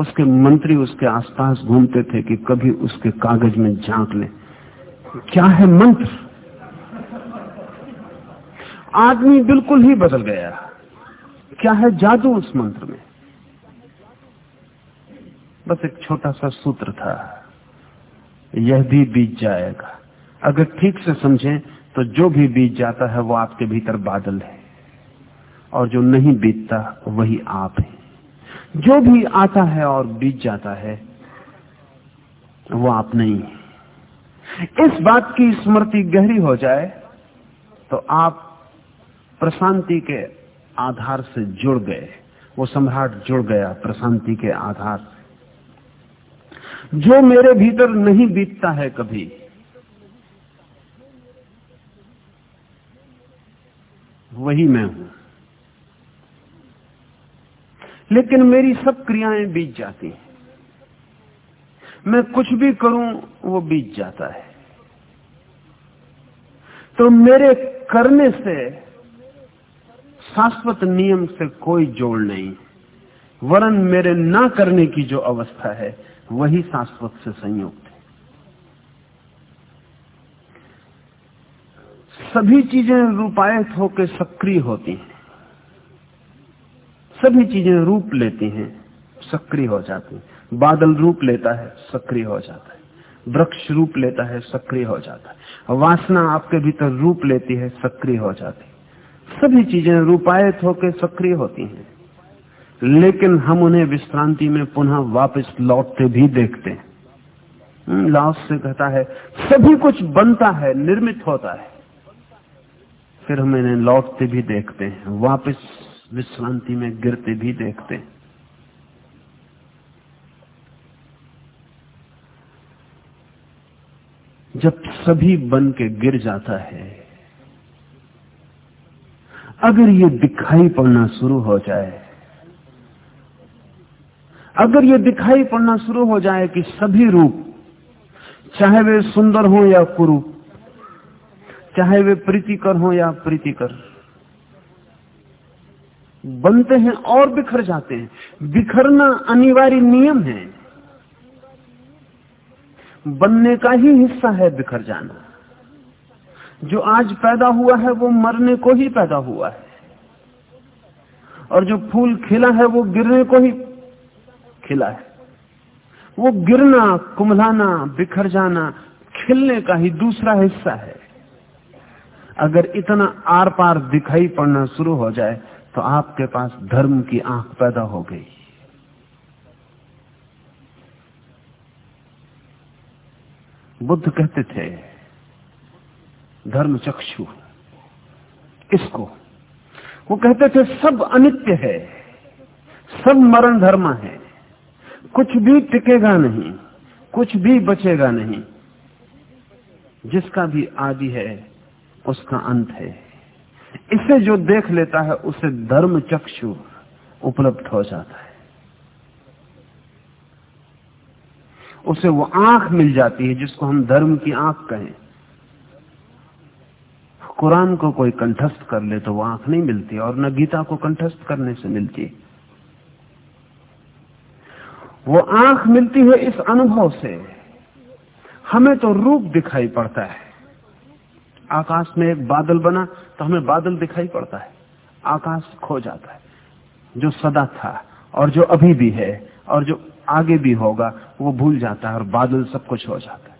Speaker 2: उसके मंत्री उसके आसपास घूमते थे कि कभी उसके कागज़ में झाँक ले। क्या है मंत्र? आदमी बिल्कुल ही बदल गया। क्या है जादू उस मंत्र में? बस एक छोटा सा सूत्र था, यह भी बीत जाएगा। अगर ठीक से समझें तो जो भी बीत जाता है वो आपके भीतर बादल है, और जो नहीं बीतता, वही आप है। जो भी आता है और बीत जाता है, वो आप नहीं इस बात की स्मृति गहरी हो जाए तो आप प्रशांति के आधार से जुड़ गए। वो सम्राट जुड़ गया प्रशांति के आधार से। जो मेरे भीतर नहीं बीतता है कभी, वही मैं हूँ। लेकिन मेरी सब क्रियाएँ बीत जाती हैं। मैं कुछ भी करूँ, वो बीत जाता है। तो मेरे करने से शाश्वत नियम से कोई जोड़ नहीं। वरन मेरे ना करने की जो अवस्था है, वही शाश्वत से संयुक्त है। सभी चीज़ें रूपायत होकर सक्रिय होती हैं। सभी चीज़ें रूप लेती हैं सक्रिय हो जाती हैं। बादल रूप लेता है सक्रिय हो जाता है। वृक्ष रूप लेता है सक्रिय हो जाता है। वासना आपके भीतर रूप लेती है सक्रिय हो जाती है। सभी चीज़ें रूपायत होकर सक्रिय होती हैं। लेकिन हम उन्हें विश्रांति में पुनः वापस लौटते भी देखते हैं। हम्म, लाओस से कहता है सभी कुछ बनता है निर्मित होता है। फिर हम इन्हें लौटते भी देखते हैं। वापस विश्रांति में गिरते भी देखते जब सभी बन के गिर जाता है, अगर ये दिखाई पड़ना शुरू हो जाए, अगर ये दिखाई पड़ना शुरू हो जाए कि सभी रूप, चाहे वे सुंदर हो या कुरूप, चाहे वे प्रीतिकर हो या प्रीतिकर बनते हैं और बिखर जाते हैं। बिखरना अनिवार्य नियम है। बनने का ही हिस्सा है बिखर जाना। जो आज पैदा हुआ है, वो मरने को ही पैदा हुआ है। और जो फूल खिला है, वो गिरने को ही खिला है। वो गिरना, कुमलाना, बिखर जाना, खिलने का ही दूसरा हिस्सा है। अगर इतना आर पार दिखाई पड़ना शुरू हो जाए तो आपके पास धर्म की आँख पैदा हो गई। बुद्ध कहते थे, धर्म चक्षु इसको वो कहते थे, सब अनित्य है, सब मरण धर्म है, कुछ भी टिकेगा नहीं, कुछ भी बचेगा नहीं, जिसका भी आदि है, उसका अंत है। इसे जो देख लेता है, उसे धर्म चक्षु उपलब्ध हो जाता है। उसे वो आँख मिल जाती है, जिसको हम धर्म की आँख कहें। कुरान को कोई कंठस्थ कर ले तो वो आँख नहीं मिलती, और न गीता को कंठस्थ करने से मिलती। वो आँख मिलती है इस अनुभव से। हमें तो रूप दिखाई पड़ता है। आकाश में एक बादल बना तो हमें बादल दिखाई पड़ता है, आकाश खो जाता है। जो सदा था और जो अभी भी है और जो आगे भी होगा, वो भूल जाता है और बादल सब कुछ हो जाता है।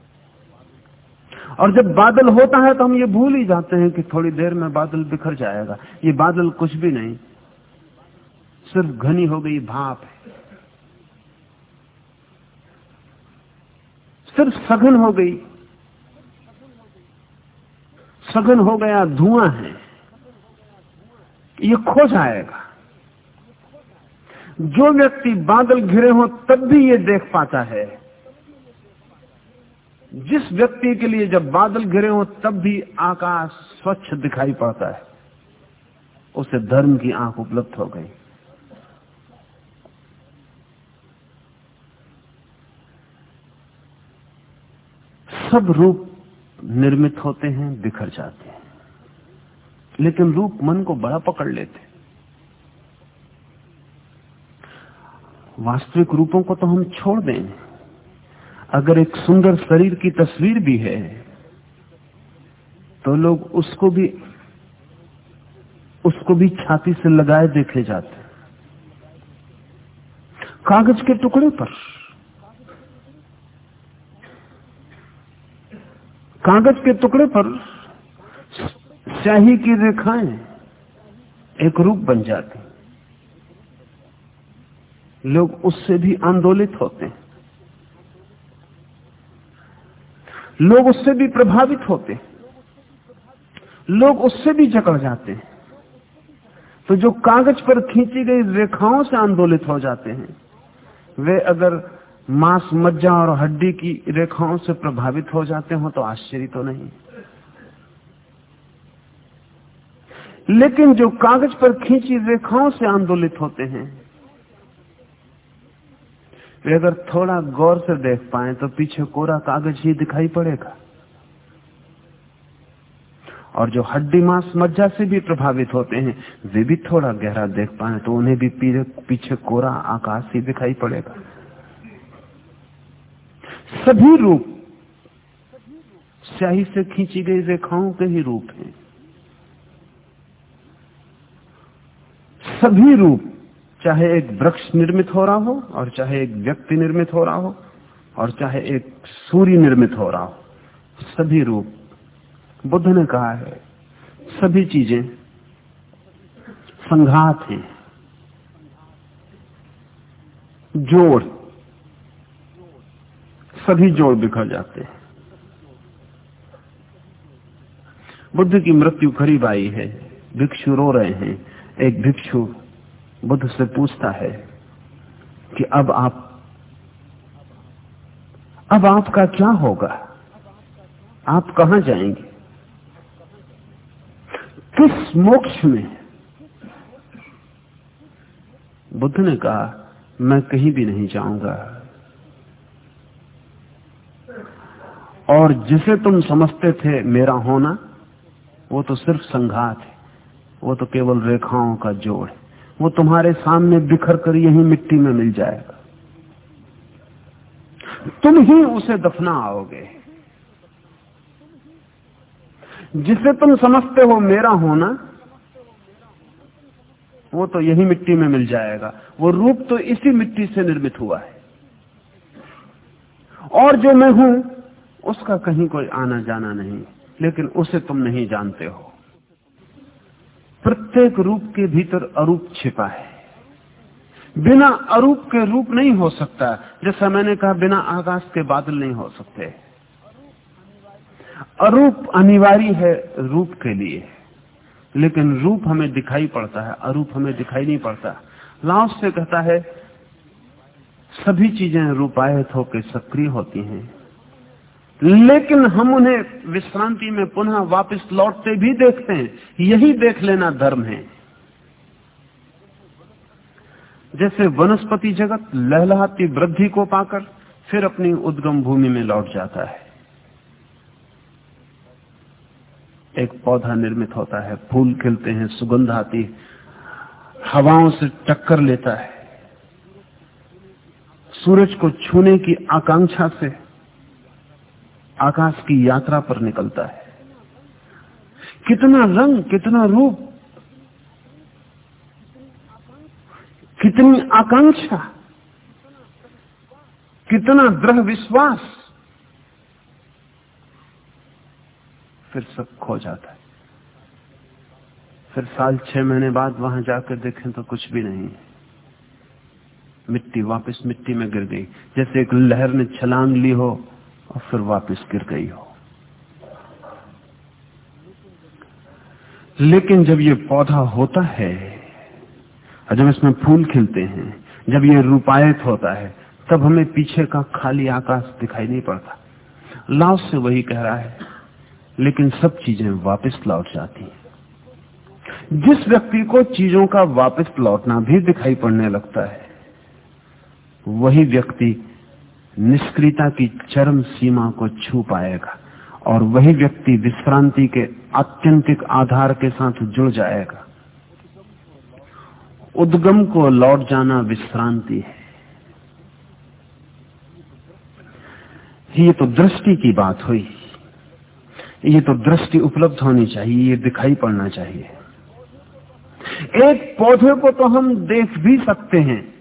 Speaker 2: और जब बादल होता है तो हम ये भूल ही जाते हैं कि थोड़ी देर में बादल बिखर जाएगा। ये बादल कुछ भी नहीं, सिर्फ़ घनी हो गई भाप है। सिर्फ़ सघन हो गई सघन हो गया, धुआँ है। ये खो जाएगा। जो व्यक्ति बादल घिरे हो, तब भी ये देख पाता है। जिस व्यक्ति के लिए जब बादल घिरे हो, तब भी आकाश स्वच्छ दिखाई पड़ता है। उसे धर्म की आँख उपलब्ध हो गई। सब रूप निर्मित होते हैं, बिखर जाते हैं। लेकिन रूप मन को बड़ा पकड़ लेते वास्तविक रूपों को तो हम छोड़ दें अगर एक सुंदर शरीर की तस्वीर भी है तो लोग उसको भी उसको भी छाती से लगाए देखे जाते कागज़ के टुकड़े पर। कागज़ के टुकड़े पर स्याही की रेखाएँ एक रूप बन जाती लोग उससे भी आंदोलित होते हैं। लोग उससे भी प्रभावित होते लोग उससे भी जकड़ जाते हैं। तो जो कागज़ पर खींची गई रेखाओं से आंदोलित हो जाते हैं, वे अगर मांस मज्जा और हड्डी की रेखाओं से प्रभावित हो जाते हो तो आश्चर्य तो नहीं। लेकिन जो कागज़ पर खींची रेखाओं से आंदोलित होते हैं, वे अगर थोड़ा गौर से देख पाए तो पीछे कोरा कागज़ ही दिखाई पड़ेगा। और जो हड्डी मांस मज्जा से भी प्रभावित होते हैं, वे भी थोड़ा गहरा देख पाए तो उन्हें भी पीछे कोरा आकाश ही दिखाई पड़ेगा। सभी रूप। स्याही से खींची गई रेखाओं के ही रूप हैं। सभी रूप, चाहे एक वृक्ष निर्मित हो रहा हो, और चाहे एक व्यक्ति निर्मित हो रहा हो, और चाहे एक सूर्य निर्मित हो रहा हो, सभी रूप। बुद्ध ने कहा है, सभी चीज़ें संघात हैं। जोड़ सभी जोड़ बिखर जाते हैं। बुद्ध की मृत्यु करीब आई है। भिक्षु रो रहे हैं। एक भिक्षु बुद्ध से पूछता है कि अब आप, अब आपका क्या होगा? आप कहाँ जाएँगे? किस मोक्ष में? बुद्ध ने कहा, मैं कहीं भी नहीं जाऊँगा। और जिसे तुम समझते थे मेरा होना, वो तो सिर्फ़ संघात है। वो तो केवल रेखाओं का जोड़ है। वो तुम्हारे सामने बिखर कर यही मिट्टी में मिल जाएगा। तुम ही उसे दफना आओगे जिसे तुम समझते हो मेरा होना, वो तो यही मिट्टी में मिल जाएगा। वो रूप तो इसी मिट्टी से निर्मित हुआ है। और जो मैं हूँ उसका कहीं कोई आना जाना नहीं, लेकिन उसे तुम नहीं जानते हो। प्रत्येक रूप के भीतर अरूप छिपा है। बिना अरूप के रूप नहीं हो सकता। जैसा मैंने कहा, बिना आकाश के बादल नहीं हो सकते। अरूप अनिवार्य है रूप के लिए। लेकिन रूप हमें दिखाई पड़ता है, अरूप हमें दिखाई नहीं पड़ता। लाओस से कहता है, सभी चीज़ें रूपायत होकर सक्रिय होती हैं। लेकिन हम उन्हें विश्रांति में पुनः वापस लौटते भी देखते हैं। यही देख लेना धर्म है। जैसे वनस्पति जगत लहलहाती वृद्धि को पाकर फिर अपनी उद्गम भूमि में लौट जाता है। एक पौधा निर्मित होता है, फूल खिलते हैं, सुगंध आती हवाओं से टक्कर लेता है। सूरज को छूने की आकांक्षा से आकाश की यात्रा पर निकलता है। कितना रंग, कितना रूप, कितनी आकांक्षा, कितना दृढ़ विश्वास, फिर सब खो जाता है। फिर साल छह महीने बाद वहाँ जाकर देखें तो कुछ भी नहीं मिट्टी वापस मिट्टी में गिर गई। जैसे एक लहर ने छलांग ली हो और फिर वापस गिर गई हो। लेकिन जब ये पौधा होता है, और जब इसमें फूल खिलते हैं, जब ये रूपायत होता है, तब हमें पीछे का खाली आकाश दिखाई नहीं पड़ता। लाव से वही कह रहा है, लेकिन सब चीज़ें वापस लौट जाती हैं। जिस व्यक्ति को चीज़ों का वापस लौटना भी दिखाई पड़ने लगता है, वही व्यक्ति निष्क्रियता की चरम सीमा को छू पाएगा और वही व्यक्ति विश्रांति के आत्यंतिक आधार के साथ जुड़ जाएगा। उद्गम को लौट जाना विश्रांति है। ये तो दृष्टि की बात हुई। ये तो दृष्टि उपलब्ध होनी चाहिए, ये दिखाई पड़ना चाहिए। एक पौधे को तो हम देख भी सकते हैं।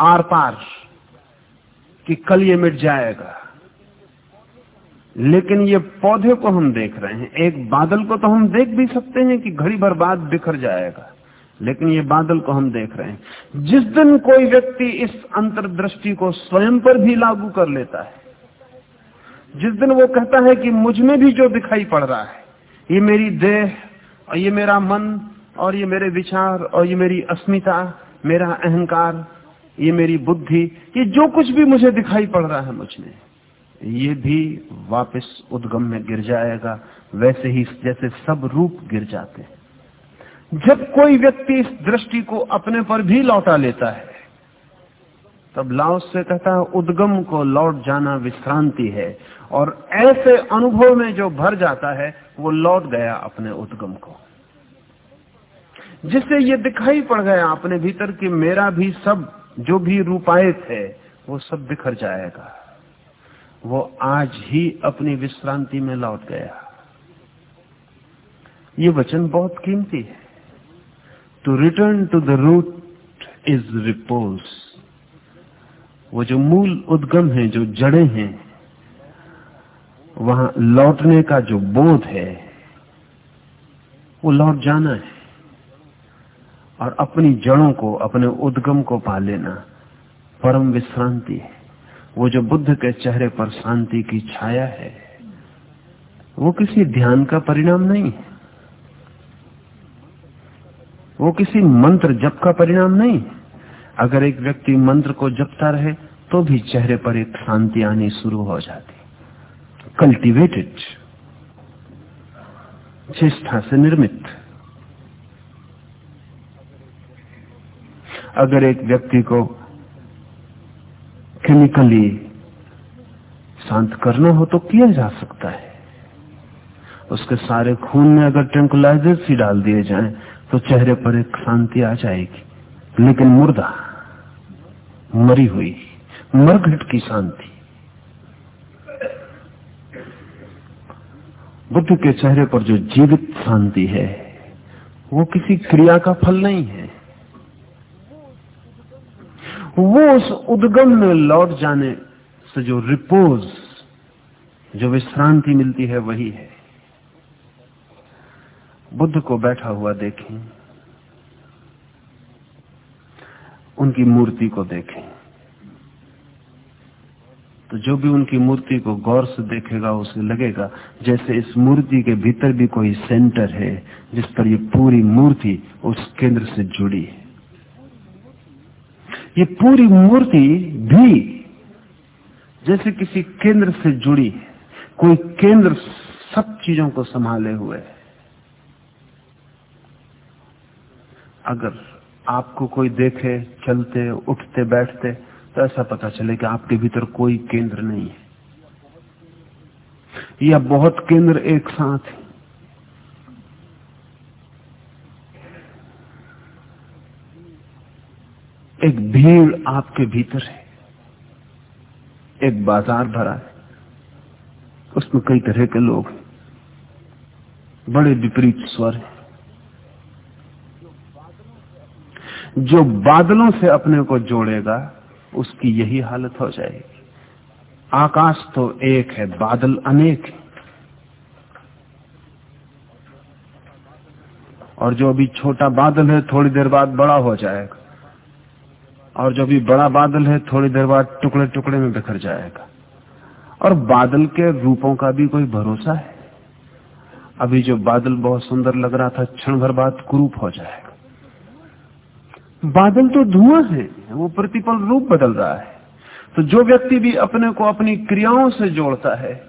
Speaker 2: आर पार। कि कल ये मिट जाएगा। लेकिन ये पौधे को हम देख रहे हैं। एक बादल को तो हम देख भी सकते हैं कि घड़ी भर बाद बिखर जाएगा। लेकिन ये बादल को हम देख रहे हैं। जिस दिन कोई व्यक्ति इस अंतर्दृष्टि को स्वयं पर भी लागू कर लेता है, जिस दिन वो कहता है कि मुझमें भी जो दिखाई पड़ रहा है, ये मेरी देह और ये मेरा मन और ये मेरे विचार और ये मेरी अस्मिता, मेरा अहंकार ये मेरी बुद्धि, ये जो कुछ भी मुझे दिखाई पड़ रहा है मुझमें, ये भी वापस उद्गम में गिर जाएगा, वैसे ही जैसे सब रूप गिर जाते हैं। जब कोई व्यक्ति इस दृष्टि को अपने पर भी लौटा लेता है, तब लाओस से कहता है, उद्गम को लौट जाना विश्रांति है, और ऐसे अनुभव में जो भर जाता है, वो लौट गया अपने उद्गम को। जिससे ये दिखाई पड़ गया अपने भीतर कि मेरा भी सब जो भी रूपायत है, वो सब बिखर जाएगा। वो आज ही अपनी विश्रांति में लौट गया। ये वचन बहुत कीमती है। To return to the root is repose वो जो मूल उद्गम है, जो जड़े हैं, वहाँ लौटने का जो बोध है, वो लौट जाना है। और अपनी जड़ों को, अपने उद्गम को पा लेना। परम विश्रांति है। वो जो बुद्ध के चेहरे पर शांति की छाया है, वो किसी ध्यान का परिणाम नहीं है। वो किसी मंत्र जप का परिणाम नहीं अगर एक व्यक्ति मंत्र को जपता रहे तो भी चेहरे पर एक शांति आनी शुरू हो जाती। कल्टीवेटेड, चेष्टा से निर्मित। अगर एक व्यक्ति को केमिकली शांत करना हो तो किया जा सकता है। उसके सारे खून में अगर ट्रंकुलाइजर्स ही डाल दिए जाएँ तो चेहरे पर एक शांति आ जाएगी। लेकिन मुर्दा, मरी हुई, मरघट की शांति। बुद्ध के चेहरे पर जो जीवित शांति है, वो किसी क्रिया का फल नहीं है। वो उस उद्गम में लौट जाने से जो रिपोज, जो विश्रांति मिलती है, वही है। बुद्ध को बैठा हुआ देखें। उनकी मूर्ति को देखें। तो जो भी उनकी मूर्ति को गौर से देखेगा, उसे लगेगा, जैसे इस मूर्ति के भीतर भी कोई सेंटर है, जिस पर ये पूरी मूर्ति उस केंद्र से जुड़ी है। ये पूरी मूर्ति भी जैसे किसी केंद्र से जुड़ी है, कोई केंद्र सब चीज़ों को संभाले हुए है। अगर आपको कोई देखे, चलते, उठते, बैठते तो ऐसा पता चले कि आपके भीतर कोई केंद्र नहीं है। या बहुत केंद्र एक साथ है। एक भीड़ आपके भीतर है। एक बाज़ार भरा है। उसमें कई तरह के लोग हैं। बड़े विपरीत स्वर हैं। जो बादलों से अपने को जोड़ेगा, उसकी यही हालत हो जाएगी। आकाश तो एक है, बादल अनेक है। और जो अभी छोटा बादल है, थोड़ी देर बाद बड़ा हो जाएगा। और जो भी बड़ा बादल है, थोड़ी देर बाद टुकड़े टुकड़े में बिखर जाएगा। और बादल के रूपों का भी कोई भरोसा है? अभी जो बादल बहुत सुंदर लग रहा था, क्षण भर बाद कुरूप हो जाएगा। बादल तो धुआँ है, वो प्रतिपल रूप बदल रहा है। तो जो व्यक्ति भी अपने को अपनी क्रियाओं से जोड़ता है,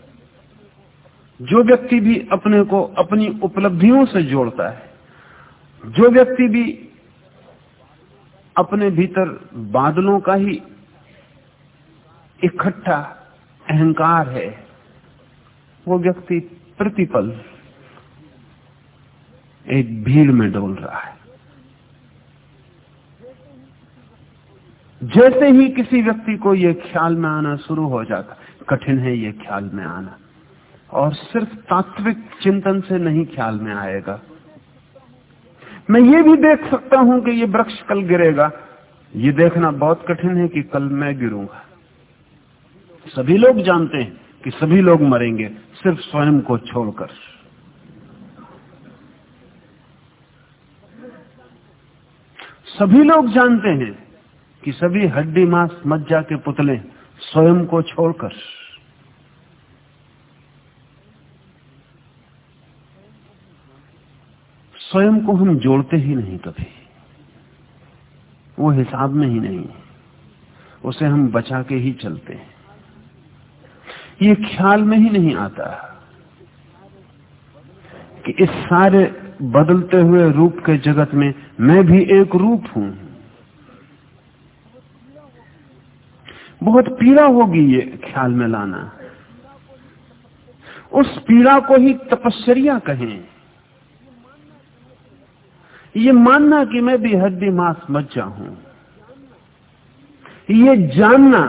Speaker 2: जो व्यक्ति भी अपने को अपनी उपलब्धियों से जोड़ता है, जो व्यक्ति भी अपने भीतर बादलों का ही इकट्ठा अहंकार है। वो व्यक्ति प्रतिपल एक भीड़ में डोल रहा है। जैसे ही किसी व्यक्ति को यह ख्याल में आना शुरू हो जाता, कठिन है ये ख्याल में आना, और सिर्फ़ तात्विक चिंतन से नहीं ख्याल में आएगा मैं ये भी देख सकता हूँ कि ये वृक्ष कल गिरेगा। ये देखना बहुत कठिन है कि कल मैं गिरूँगा। सभी लोग जानते हैं कि सभी लोग मरेंगे सिर्फ़ स्वयं को छोड़कर। सभी लोग जानते हैं कि सभी हड्डी मांस मज्जा के पुतले स्वयं को छोड़कर। स्वयं को हम जोड़ते ही नहीं कभी। वो हिसाब में ही नहीं उसे हम बचा के ही चलते हैं। ये ख्याल में ही नहीं आता कि इस सारे बदलते हुए रूप के जगत में मैं भी एक रूप हूँ। बहुत पीड़ा होगी ये ख्याल में लाना। उस पीड़ा को ही तपस्या कहें। ये मानना कि मैं भी हड्डी मांस मज्जा हूँ। ये जानना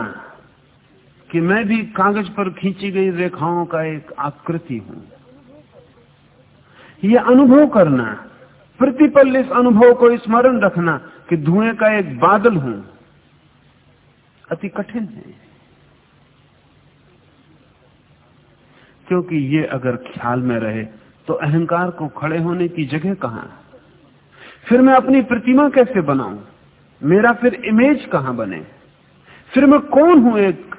Speaker 2: कि मैं भी कागज़ पर खींची गई रेखाओं का एक आकृति हूँ। यह अनुभव करना, प्रतिपल इस अनुभव को स्मरण रखना कि धुएँ का एक बादल हूँ, अति कठिन है। क्योंकि ये अगर ख्याल में रहे तो अहंकार को खड़े होने की जगह कहाँ? फिर मैं अपनी प्रतिमा कैसे बनाऊँ? मेरा फिर इमेज कहाँ बने? फिर मैं कौन हूँ एक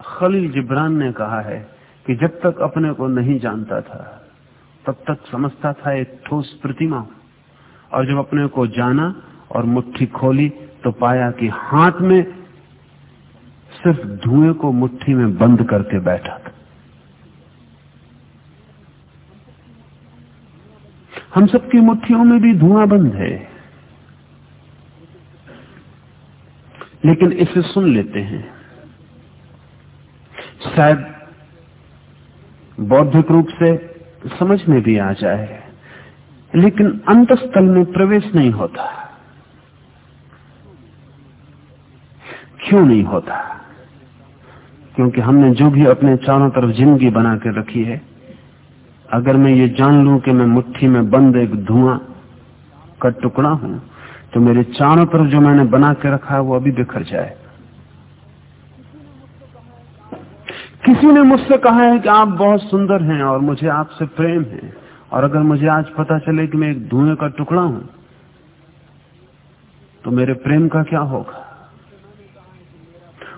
Speaker 2: खलील जिब्रान ने कहा है कि जब तक अपने को नहीं जानता था, तब तक समझता था एक ठोस प्रतिमा। और जब अपने को जाना और मुट्ठी खोली तो पाया कि हाथ में सिर्फ़ धुएँ को मुट्ठी में बंद करके बैठा था। हम सबकी मुट्ठियों में भी धुआँ बंद है। लेकिन इसे सुन लेते हैं। शायद बौद्धिक रूप से समझ में भी आ जाए, लेकिन अंतस्थल में प्रवेश नहीं होता। क्यों नहीं होता? क्योंकि हमने जो भी अपने चारों तरफ़ ज़िंदगी बना के रखी है अगर मैं ये जान लूँ कि मैं मुट्ठी में बंद एक धुआँ का टुकड़ा हूँ तो मेरे चारों तरफ़ जो मैंने बना के रखा है वो अभी बिखर जाए। किसी ने मुझसे कहा है कि आप बहुत सुंदर हैं और मुझे आपसे प्रेम है, और अगर मुझे आज पता चले कि मैं एक धुएँ का टुकड़ा हूँ तो मेरे प्रेम का क्या होगा?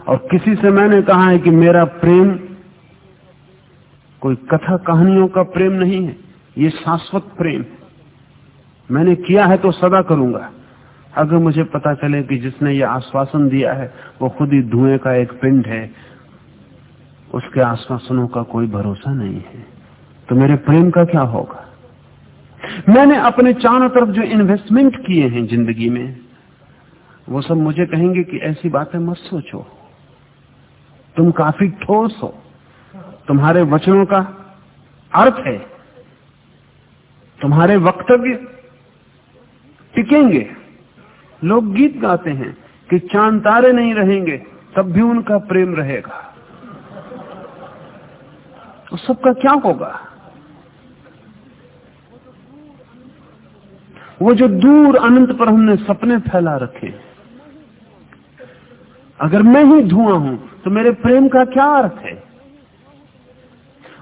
Speaker 2: और किसी से मैंने कहा है कि मेरा प्रेम कोई कथा कहानियों का प्रेम नहीं है, ये शाश्वत प्रेम मैंने किया है तो सदा करूँगा। अगर मुझे पता चले कि जिसने ये आश्वासन दिया है, वो खुद ही धुएँ का एक पिंड है, उसके आश्वासनों का कोई भरोसा नहीं है। तो मेरे प्रेम का क्या होगा? मैंने अपने चारों तरफ़ जो इन्वेस्टमेंट किए हैं ज़िंदगी में, वो सब मुझे कहेंगे कि ऐसी बातें मत सोचो। तुम काफ़ी ठोस हो। तुम्हारे वचनों का अर्थ है, तुम्हारे वक्तव्य टिकेंगे। लोग गीत गाते हैं कि चाँद तारे नहीं रहेंगे, तब भी उनका प्रेम रहेगा। तो सबका क्या होगा? वो जो दूर अनंत पर हमने सपने फैला रखे, अगर मैं ही धुआँ हूँ तो मेरे प्रेम का क्या अर्थ है?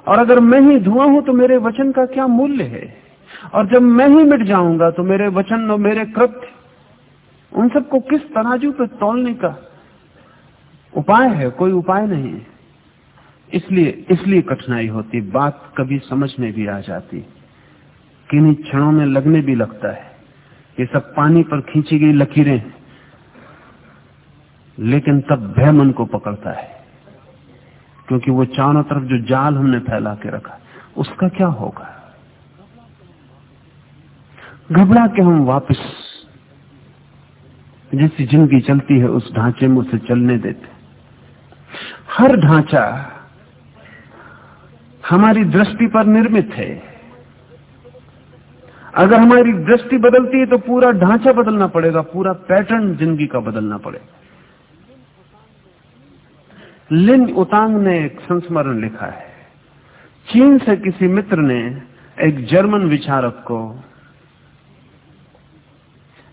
Speaker 2: और अगर मैं ही धुआँ हूँ तो मेरे वचन का क्या मूल्य है? और जब मैं ही मिट जाऊँगा तो मेरे वचन और मेरे कृत्य, उन सबको किस तराजू पर तोलने का उपाय है? कोई उपाय नहीं इसलिए इसलिए कठिनाई होती, बात कभी समझ में भी आ जाती, किन्हीं क्षणों में लगने भी लगता है। ये सब पानी पर खींची गई लकीरें, लेकिन तब भय मन को पकड़ता है। क्योंकि वो चारों तरफ़ जो जाल हमने फैला के रखा, उसका क्या होगा? घबरा के हम वापस, जैसी ज़िंदगी चलती है, उस ढांचे में उसे चलने देते हर ढांचा हमारी दृष्टि पर निर्मित है। अगर हमारी दृष्टि बदलती है तो पूरा ढांचा बदलना पड़ेगा, पूरा पैटर्न ज़िंदगी का बदलना पड़ेगा। लिन उतांग ने एक संस्मरण लिखा है। चीन से किसी मित्र ने एक जर्मन विचारक को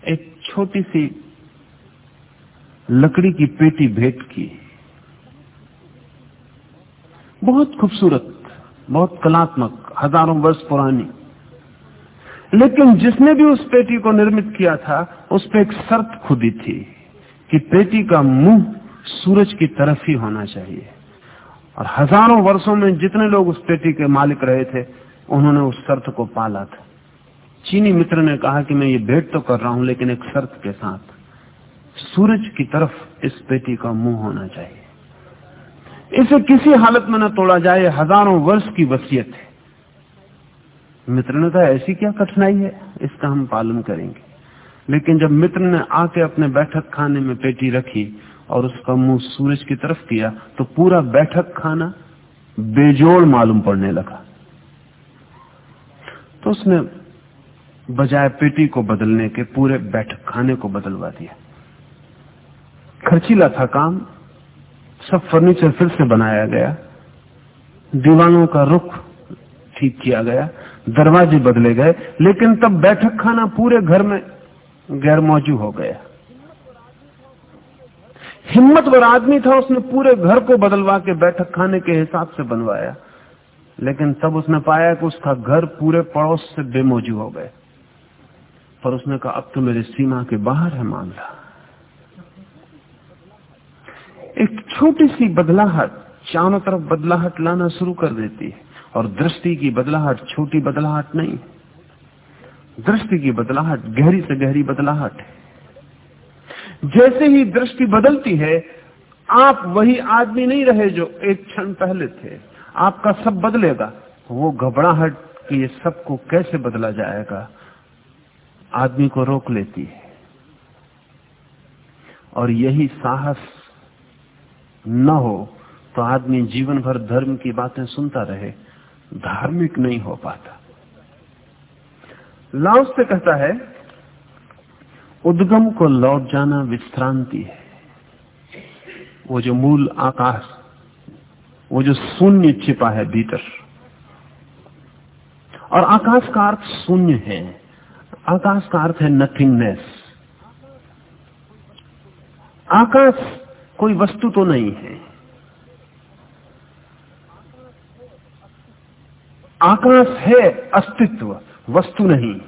Speaker 2: एक छोटी सी लकड़ी की पेटी भेंट की। बहुत खूबसूरत, बहुत कलात्मक, हज़ारों वर्ष पुरानी। लेकिन जिसने भी उस पेटी को निर्मित किया था, उस पर एक शर्त खुदी थी कि पेटी का मुँह सूरज की तरफ़ ही होना चाहिए। और हज़ारों वर्षों में जितने लोग उस पेटी के मालिक रहे थे, उन्होंने उस शर्त को पाला था। चीनी मित्र ने कहा कि मैं ये भेंट तो कर रहा हूँ, लेकिन एक शर्त के साथ, सूरज की तरफ़ इस पेटी का मुँह होना चाहिए। इसे किसी हालत में न तोड़ा जाए, हज़ारों वर्ष की वसीयत है। मित्र ने कहा, ऐसी क्या कठिनाई है? इसका हम पालन करेंगे। लेकिन जब मित्र ने आके अपने बैठक खाने में पेटी रखी और उसका मुँह सूरज की तरफ़ किया तो पूरा बैठक खाना बेजोड़ मालूम पड़ने लगा। तो उसने बजाय पेटी को बदलने के पूरे बैठक खाने को बदलवा दिया। खर्चीला था काम, सब फर्नीचर फिर से बनाया गया, दीवानों का रुख ठीक किया गया, दरवाजे बदले गए, लेकिन तब बैठक खाना पूरे घर में गैर मौजूद हो गया। हिम्मतवर आदमी था, उसने पूरे घर को बदलवा के बैठक खाने के हिसाब से बनवाया। लेकिन तब उसने पाया कि उसका घर पूरे पड़ोस से बेमौजू हो गए। पर उसने कहा, अब तो मेरे सीमा के बाहर है मामला। एक छोटी सी बदलाहट चारों तरफ़ बदलाहट लाना शुरू कर देती है। और दृष्टि की बदलाहट छोटी बदलाहट नहीं। दृष्टि की बदलाहट गहरी से गहरी बदलाहट है। जैसे ही दृष्टि बदलती है, आप वही आदमी नहीं रहे जो एक क्षण पहले थे। आपका सब बदलेगा। वो घबराहट कि ये सबको कैसे बदला जाएगा? आदमी को रोक लेती है। और यही साहस न हो तो आदमी जीवन भर धर्म की बातें सुनता रहे, धार्मिक नहीं हो पाता। लाउस से कहता है उद्गम को लौट जाना विश्रांति है। वो जो मूल आकाश, वो जो शून्य छिपा है भीतर। और आकाश का अर्थ शून्य है। आकाश का अर्थ है नथिंगनेस आकाश कोई वस्तु तो नहीं है। आकाश है अस्तित्व, वस्तु नहीं।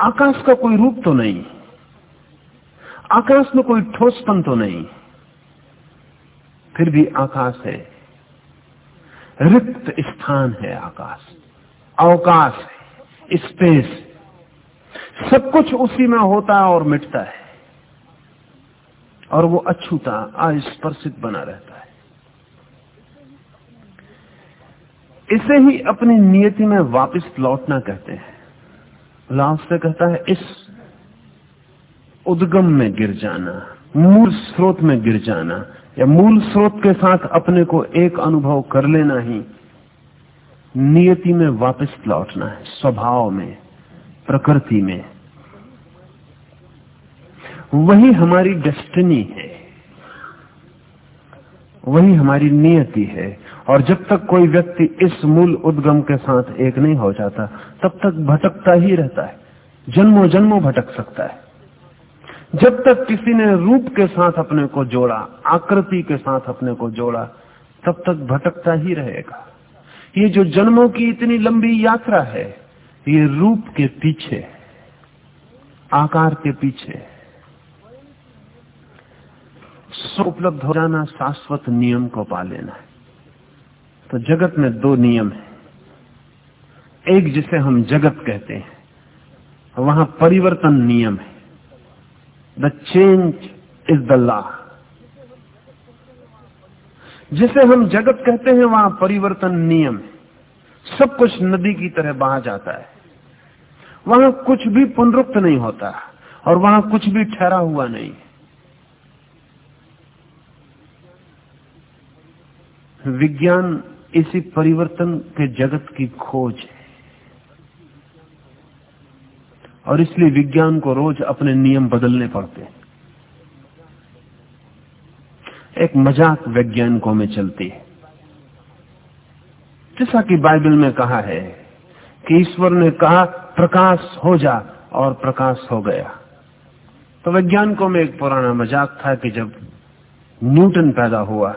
Speaker 2: आकाश का कोई रूप तो नहीं। आकाश में कोई ठोसपन तो नहीं। फिर भी आकाश है। रिक्त स्थान है आकाश। अवकाश है। स्पेस। सब कुछ उसी में होता है और मिटता है। और वो अछूता, अस्पर्शित बना रहता है। इसे ही अपनी नियति में वापस लौटना कहते हैं। लाभ से कहता है, इस उद्गम में गिर जाना, मूल स्रोत में गिर जाना, या मूल स्रोत के साथ अपने को एक अनुभव कर लेना ही, नियति में वापस लौटना है, स्वभाव में, प्रकृति में। वही हमारी डेस्टिनी है। वही हमारी नियति है। और जब तक कोई व्यक्ति इस मूल उद्गम के साथ एक नहीं हो जाता, तब तक भटकता ही रहता है। जन्मों जन्मों भटक सकता है। जब तक किसी ने रूप के साथ अपने को जोड़ा, आकृति के साथ अपने को जोड़ा, तब तक भटकता ही रहेगा। ये जो जन्मों की इतनी लंबी यात्रा है, ये रूप के पीछे, आकार के पीछे। उपलब्ध हो जाना, शाश्वत नियम को पा लेना है। तो जगत में दो नियम है। एक जिसे हम जगत कहते हैं वहाँ परिवर्तन नियम है। The change is the law जिसे हम जगत कहते हैं, वहाँ परिवर्तन नियम है। सब कुछ नदी की तरह बहा जाता है। वहाँ कुछ भी पुनरुक्त नहीं होता, और वहाँ कुछ भी ठहरा हुआ नहीं। विज्ञान इसी परिवर्तन के जगत की खोज है। और इसलिए विज्ञान को रोज अपने नियम बदलने पड़ते हैं। एक मज़ाक वैज्ञानिकों में चलती है। जैसा कि बाइबल में कहा है कि ईश्वर ने कहा, प्रकाश हो जा और प्रकाश हो गया। तो वैज्ञानिकों में एक पुराना मज़ाक था कि जब न्यूटन पैदा हुआ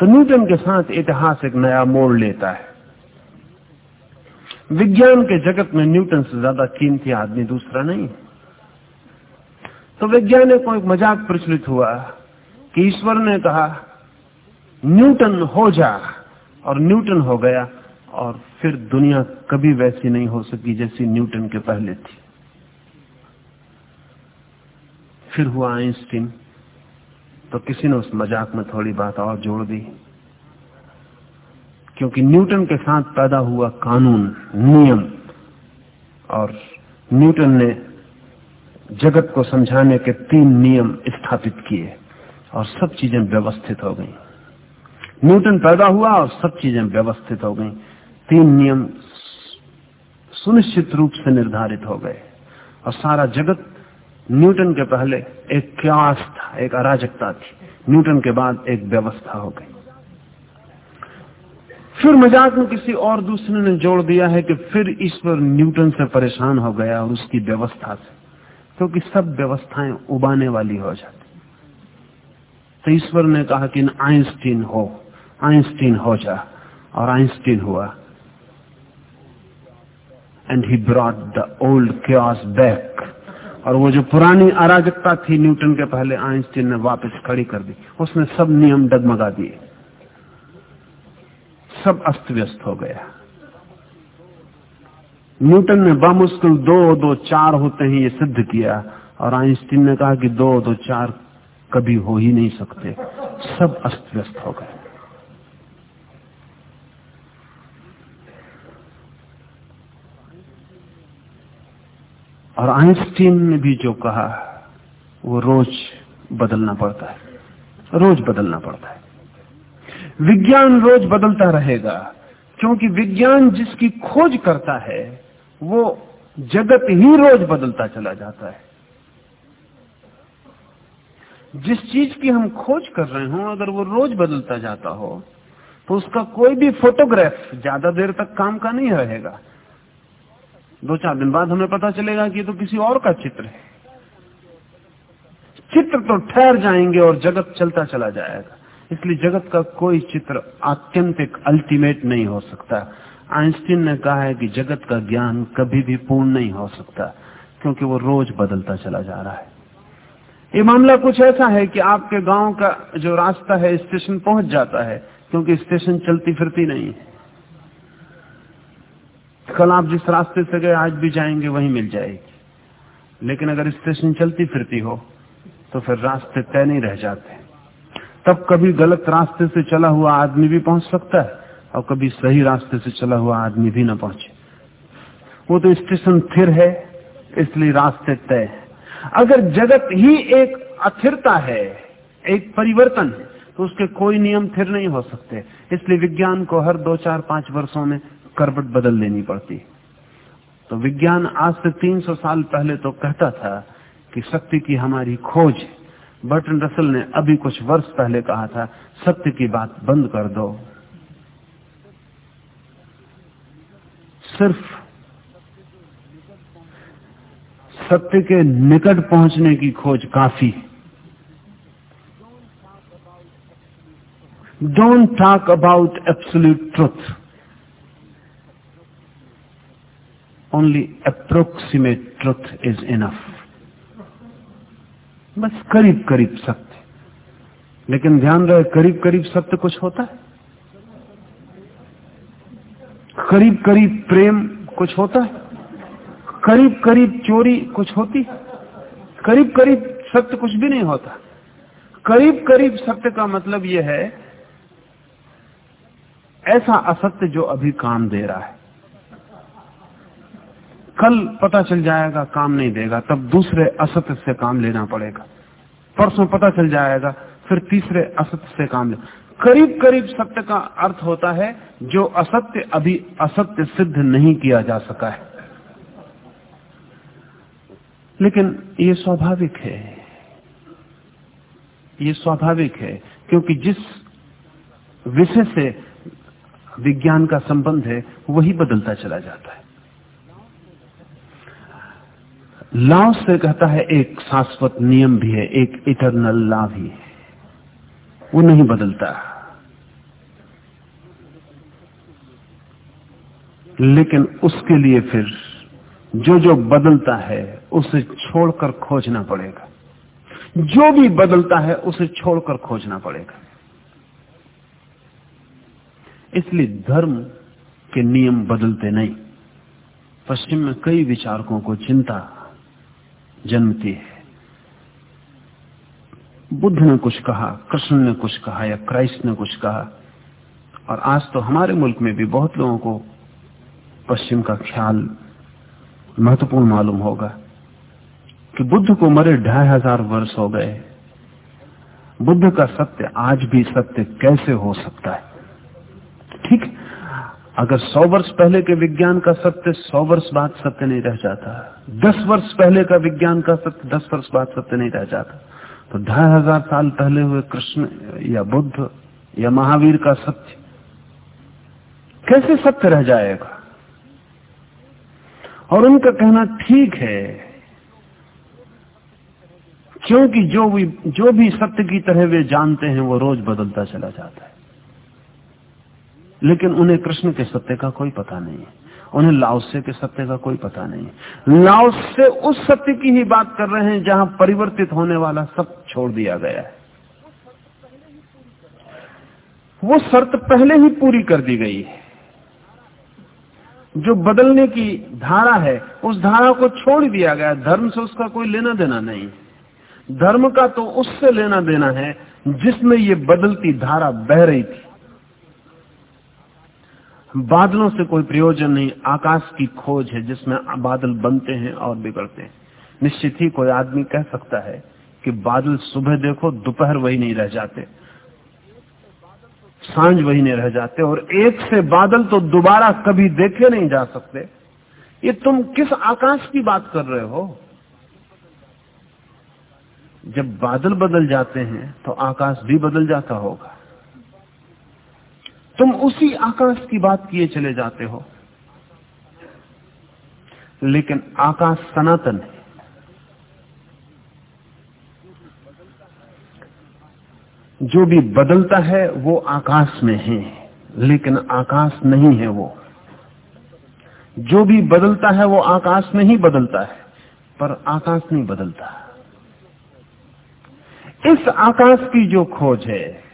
Speaker 2: तो न्यूटन के साथ इतिहास एक नया मोड़ लेता है। विज्ञान के जगत में न्यूटन से ज़्यादा कीमती आदमी दूसरा नहीं। तो वैज्ञानिक एक मज़ाक प्रचलित हुआ कि ईश्वर ने कहा, न्यूटन हो जा और न्यूटन हो गया और फिर दुनिया कभी वैसी नहीं हो सकी जैसी न्यूटन के पहले थी। फिर हुआ आइंस्टीन। तो किसी ने उस मज़ाक में थोड़ी बात और जोड़ दी। क्योंकि न्यूटन के साथ पैदा हुआ कानून, नियम, और न्यूटन ने जगत को समझाने के तीन नियम स्थापित किए और सब चीज़ें व्यवस्थित हो गई। न्यूटन पैदा हुआ और सब चीज़ें व्यवस्थित हो गई। तीन नियम सुनिश्चित रूप से निर्धारित हो गए और सारा जगत न्यूटन के पहले एक क्यास था, एक अराजकता थी। न्यूटन के बाद एक व्यवस्था हो गई। फिर मज़ाक में किसी और दूसरे ने जोड़ दिया है कि फिर ईश्वर न्यूटन से परेशान हो गया और उसकी व्यवस्था से। क्योंकि तो सब व्यवस्थाएँ उबाने वाली हो जाती। तो ईश्वर ने कहा कि आइंस्टीन हो आइंस्टीन हो जा, और आइंस्टीन हुआ। And he brought the old chaos back और वो जो पुरानी अराजकता थी न्यूटन के पहले, आइंस्टीन ने वापस खड़ी कर दी। उसने सब नियम डगमगा दिए। सब अस्त व्यस्त हो गया। न्यूटन ने बामुश्किल दो दो, चार होते हैं ये सिद्ध किया और आइंस्टीन ने कहा कि दो दो, चार कभी हो ही नहीं सकते। सब अस्त व्यस्त हो गए। और आइंस्टीन ने भी जो कहा, वो रोज बदलना पड़ता है। रोज बदलना पड़ता है। विज्ञान रोज बदलता रहेगा, क्योंकि विज्ञान जिसकी खोज करता है, वो जगत ही रोज बदलता चला जाता है। जिस चीज़ की हम खोज कर रहे हो, अगर वो रोज बदलता जाता हो तो उसका कोई भी फोटोग्राफ ज़्यादा देर तक काम का नहीं रहेगा। दो चार दिन बाद हमें पता चलेगा कि ये तो किसी और का चित्र है। चित्र तो ठहर जाएँगे और जगत चलता चला जाएगा। इसलिए जगत का कोई चित्र आत्यंतिक अल्टीमेट नहीं हो सकता। आइंस्टीन ने कहा है कि जगत का ज्ञान कभी भी पूर्ण नहीं हो सकता, क्योंकि वो रोज बदलता चला जा रहा है। ये मामला कुछ ऐसा है कि आपके गाँव का जो रास्ता है, स्टेशन पहुँच जाता है, क्योंकि स्टेशन चलती फिरती नहीं है। कल आप जिस रास्ते से गए, आज भी जाएँगे, वहीं मिल जाएगी। लेकिन अगर स्टेशन चलती फिरती हो तो फिर रास्ते तय नहीं रह जाते। तब कभी गलत रास्ते से चला हुआ आदमी भी पहुँच सकता है, और कभी सही रास्ते से चला हुआ आदमी भी ना पहुँचे। वो तो स्टेशन स्थिर है, इसलिए रास्ते तय है। अगर जगत ही एक अथिरता है, एक परिवर्तन है तो उसके कोई नियम स्थिर नहीं हो सकते। इसलिए विज्ञान को हर दो चार पाँच वर्षों में करवट बदल लेनी पड़ती। तो विज्ञान आज से 300 साल पहले तो कहता था कि शक्ति की हमारी खोज, बर्टन रसल ने अभी कुछ वर्ष पहले कहा था सत्य की बात बंद कर दो। सिर्फ़ सत्य के निकट पहुँचने की खोज काफ़ी। Don't talk about absolute truth only approximate truth is enough बस करीब करीब सत्य। लेकिन ध्यान रहे करीब करीब सत्य कुछ होता है? करीब करीब प्रेम कुछ होता है? करीब करीब चोरी कुछ होती करीब करीब सत्य कुछ भी नहीं होता। करीब करीब सत्य का मतलब यह है, ऐसा असत्य जो अभी काम दे रहा है। कल पता चल जाएगा, काम नहीं देगा, तब दूसरे असत्य से काम लेना पड़ेगा। परसों पता चल जाएगा, फिर तीसरे असत्य से काम ले। करीब करीब सत्य का अर्थ होता है, जो असत्य अभी असत्य सिद्ध नहीं किया जा सका है। लेकिन ये स्वाभाविक है। ये स्वाभाविक है, क्योंकि जिस विषय से विज्ञान का संबंध है, वही बदलता चला जाता है। लाव से कहता है, एक शाश्वत नियम भी है, एक इटरनल लॉ भी है। वो नहीं बदलता। लेकिन उसके लिए फिर जो जो बदलता है, उसे छोड़कर खोजना पड़ेगा। जो भी बदलता है, उसे छोड़कर खोजना पड़ेगा। इसलिए धर्म के नियम बदलते नहीं। पश्चिम में कई विचारकों को चिंता जन्मती है। बुद्ध ने कुछ कहा, कृष्ण ने कुछ कहा, या क्राइस्ट ने कुछ कहा, और आज तो हमारे मुल्क में भी बहुत लोगों को पश्चिम का ख्याल महत्वपूर्ण मालूम होगा कि बुद्ध को मरे ढाई हज़ार वर्ष हो गए। बुद्ध का सत्य आज भी सत्य कैसे हो सकता है? ठीक अगर सौ वर्ष पहले के विज्ञान का सत्य, सौ वर्ष बाद सत्य नहीं रह जाता। दस वर्ष पहले का विज्ञान का सत्य, दस वर्ष बाद सत्य नहीं रह जाता। तो ढाई हज़ार साल पहले हुए कृष्ण या बुद्ध या महावीर का सत्य कैसे सत्य रह जाएगा? और उनका कहना ठीक है, क्योंकि जो भी जो भी सत्य की तरह वे जानते हैं, वो रोज बदलता चला जाता है। लेकिन उन्हें कृष्ण के सत्य का कोई पता नहीं है। उन्हें लाओसे के सत्य का कोई पता नहीं लाओसे उस सत्य की ही बात कर रहे हैं जहाँ परिवर्तित होने वाला सब छोड़ दिया गया है। वो शर्त पहले ही पूरी कर दी गई है। जो बदलने की धारा है, उस धारा को छोड़ दिया गया। धर्म से उसका कोई लेना देना नहीं धर्म का तो उससे लेना देना है जिसमें ये बदलती धारा बह रही थी। बादलों से कोई प्रयोजन नहीं, आकाश की खोज है जिसमें बादल बनते हैं और बिगड़ते हैं। निश्चित ही कोई आदमी कह सकता है कि बादल सुबह देखो, दोपहर वही नहीं रह जाते। साँझ वही नहीं रह जाते और एक से बादल तो दोबारा कभी देखे नहीं जा सकते। ये तुम किस आकाश की बात कर रहे हो? जब बादल बदल जाते हैं तो आकाश भी बदल जाता होगा। तुम उसी आकाश की बात किए चले जाते हो। लेकिन आकाश सनातन है। जो भी बदलता है, वो आकाश में है, लेकिन आकाश नहीं है वो। जो भी बदलता है, वो आकाश में ही बदलता है, पर आकाश नहीं बदलता। इस आकाश की जो खोज है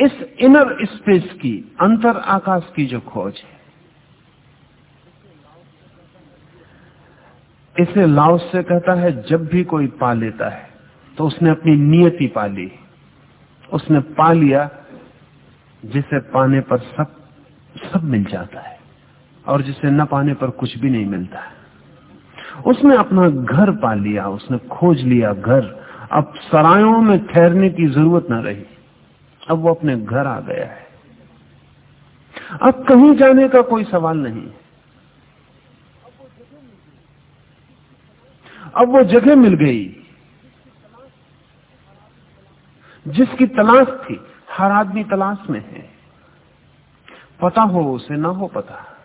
Speaker 2: इस इनर स्पेस की, अंतर आकाश की जो खोज है। इसे लाओस से कहता है, जब भी कोई पा लेता है तो उसने अपनी नियति पा ली। उसने पा लिया, जिसे पाने पर सब सब मिल जाता है, और जिसे न पाने पर कुछ भी नहीं मिलता। है उसने अपना घर पा लिया, उसने खोज लिया घर। अब सरायों में ठहरने की ज़रूरत न रही। अब वो अपने घर आ गया है। अब कहीं जाने का कोई सवाल नहीं। अब वो जगह मिल गई, जिसकी तलाश थी। हर आदमी तलाश में है। पता हो उसे, ना हो पता।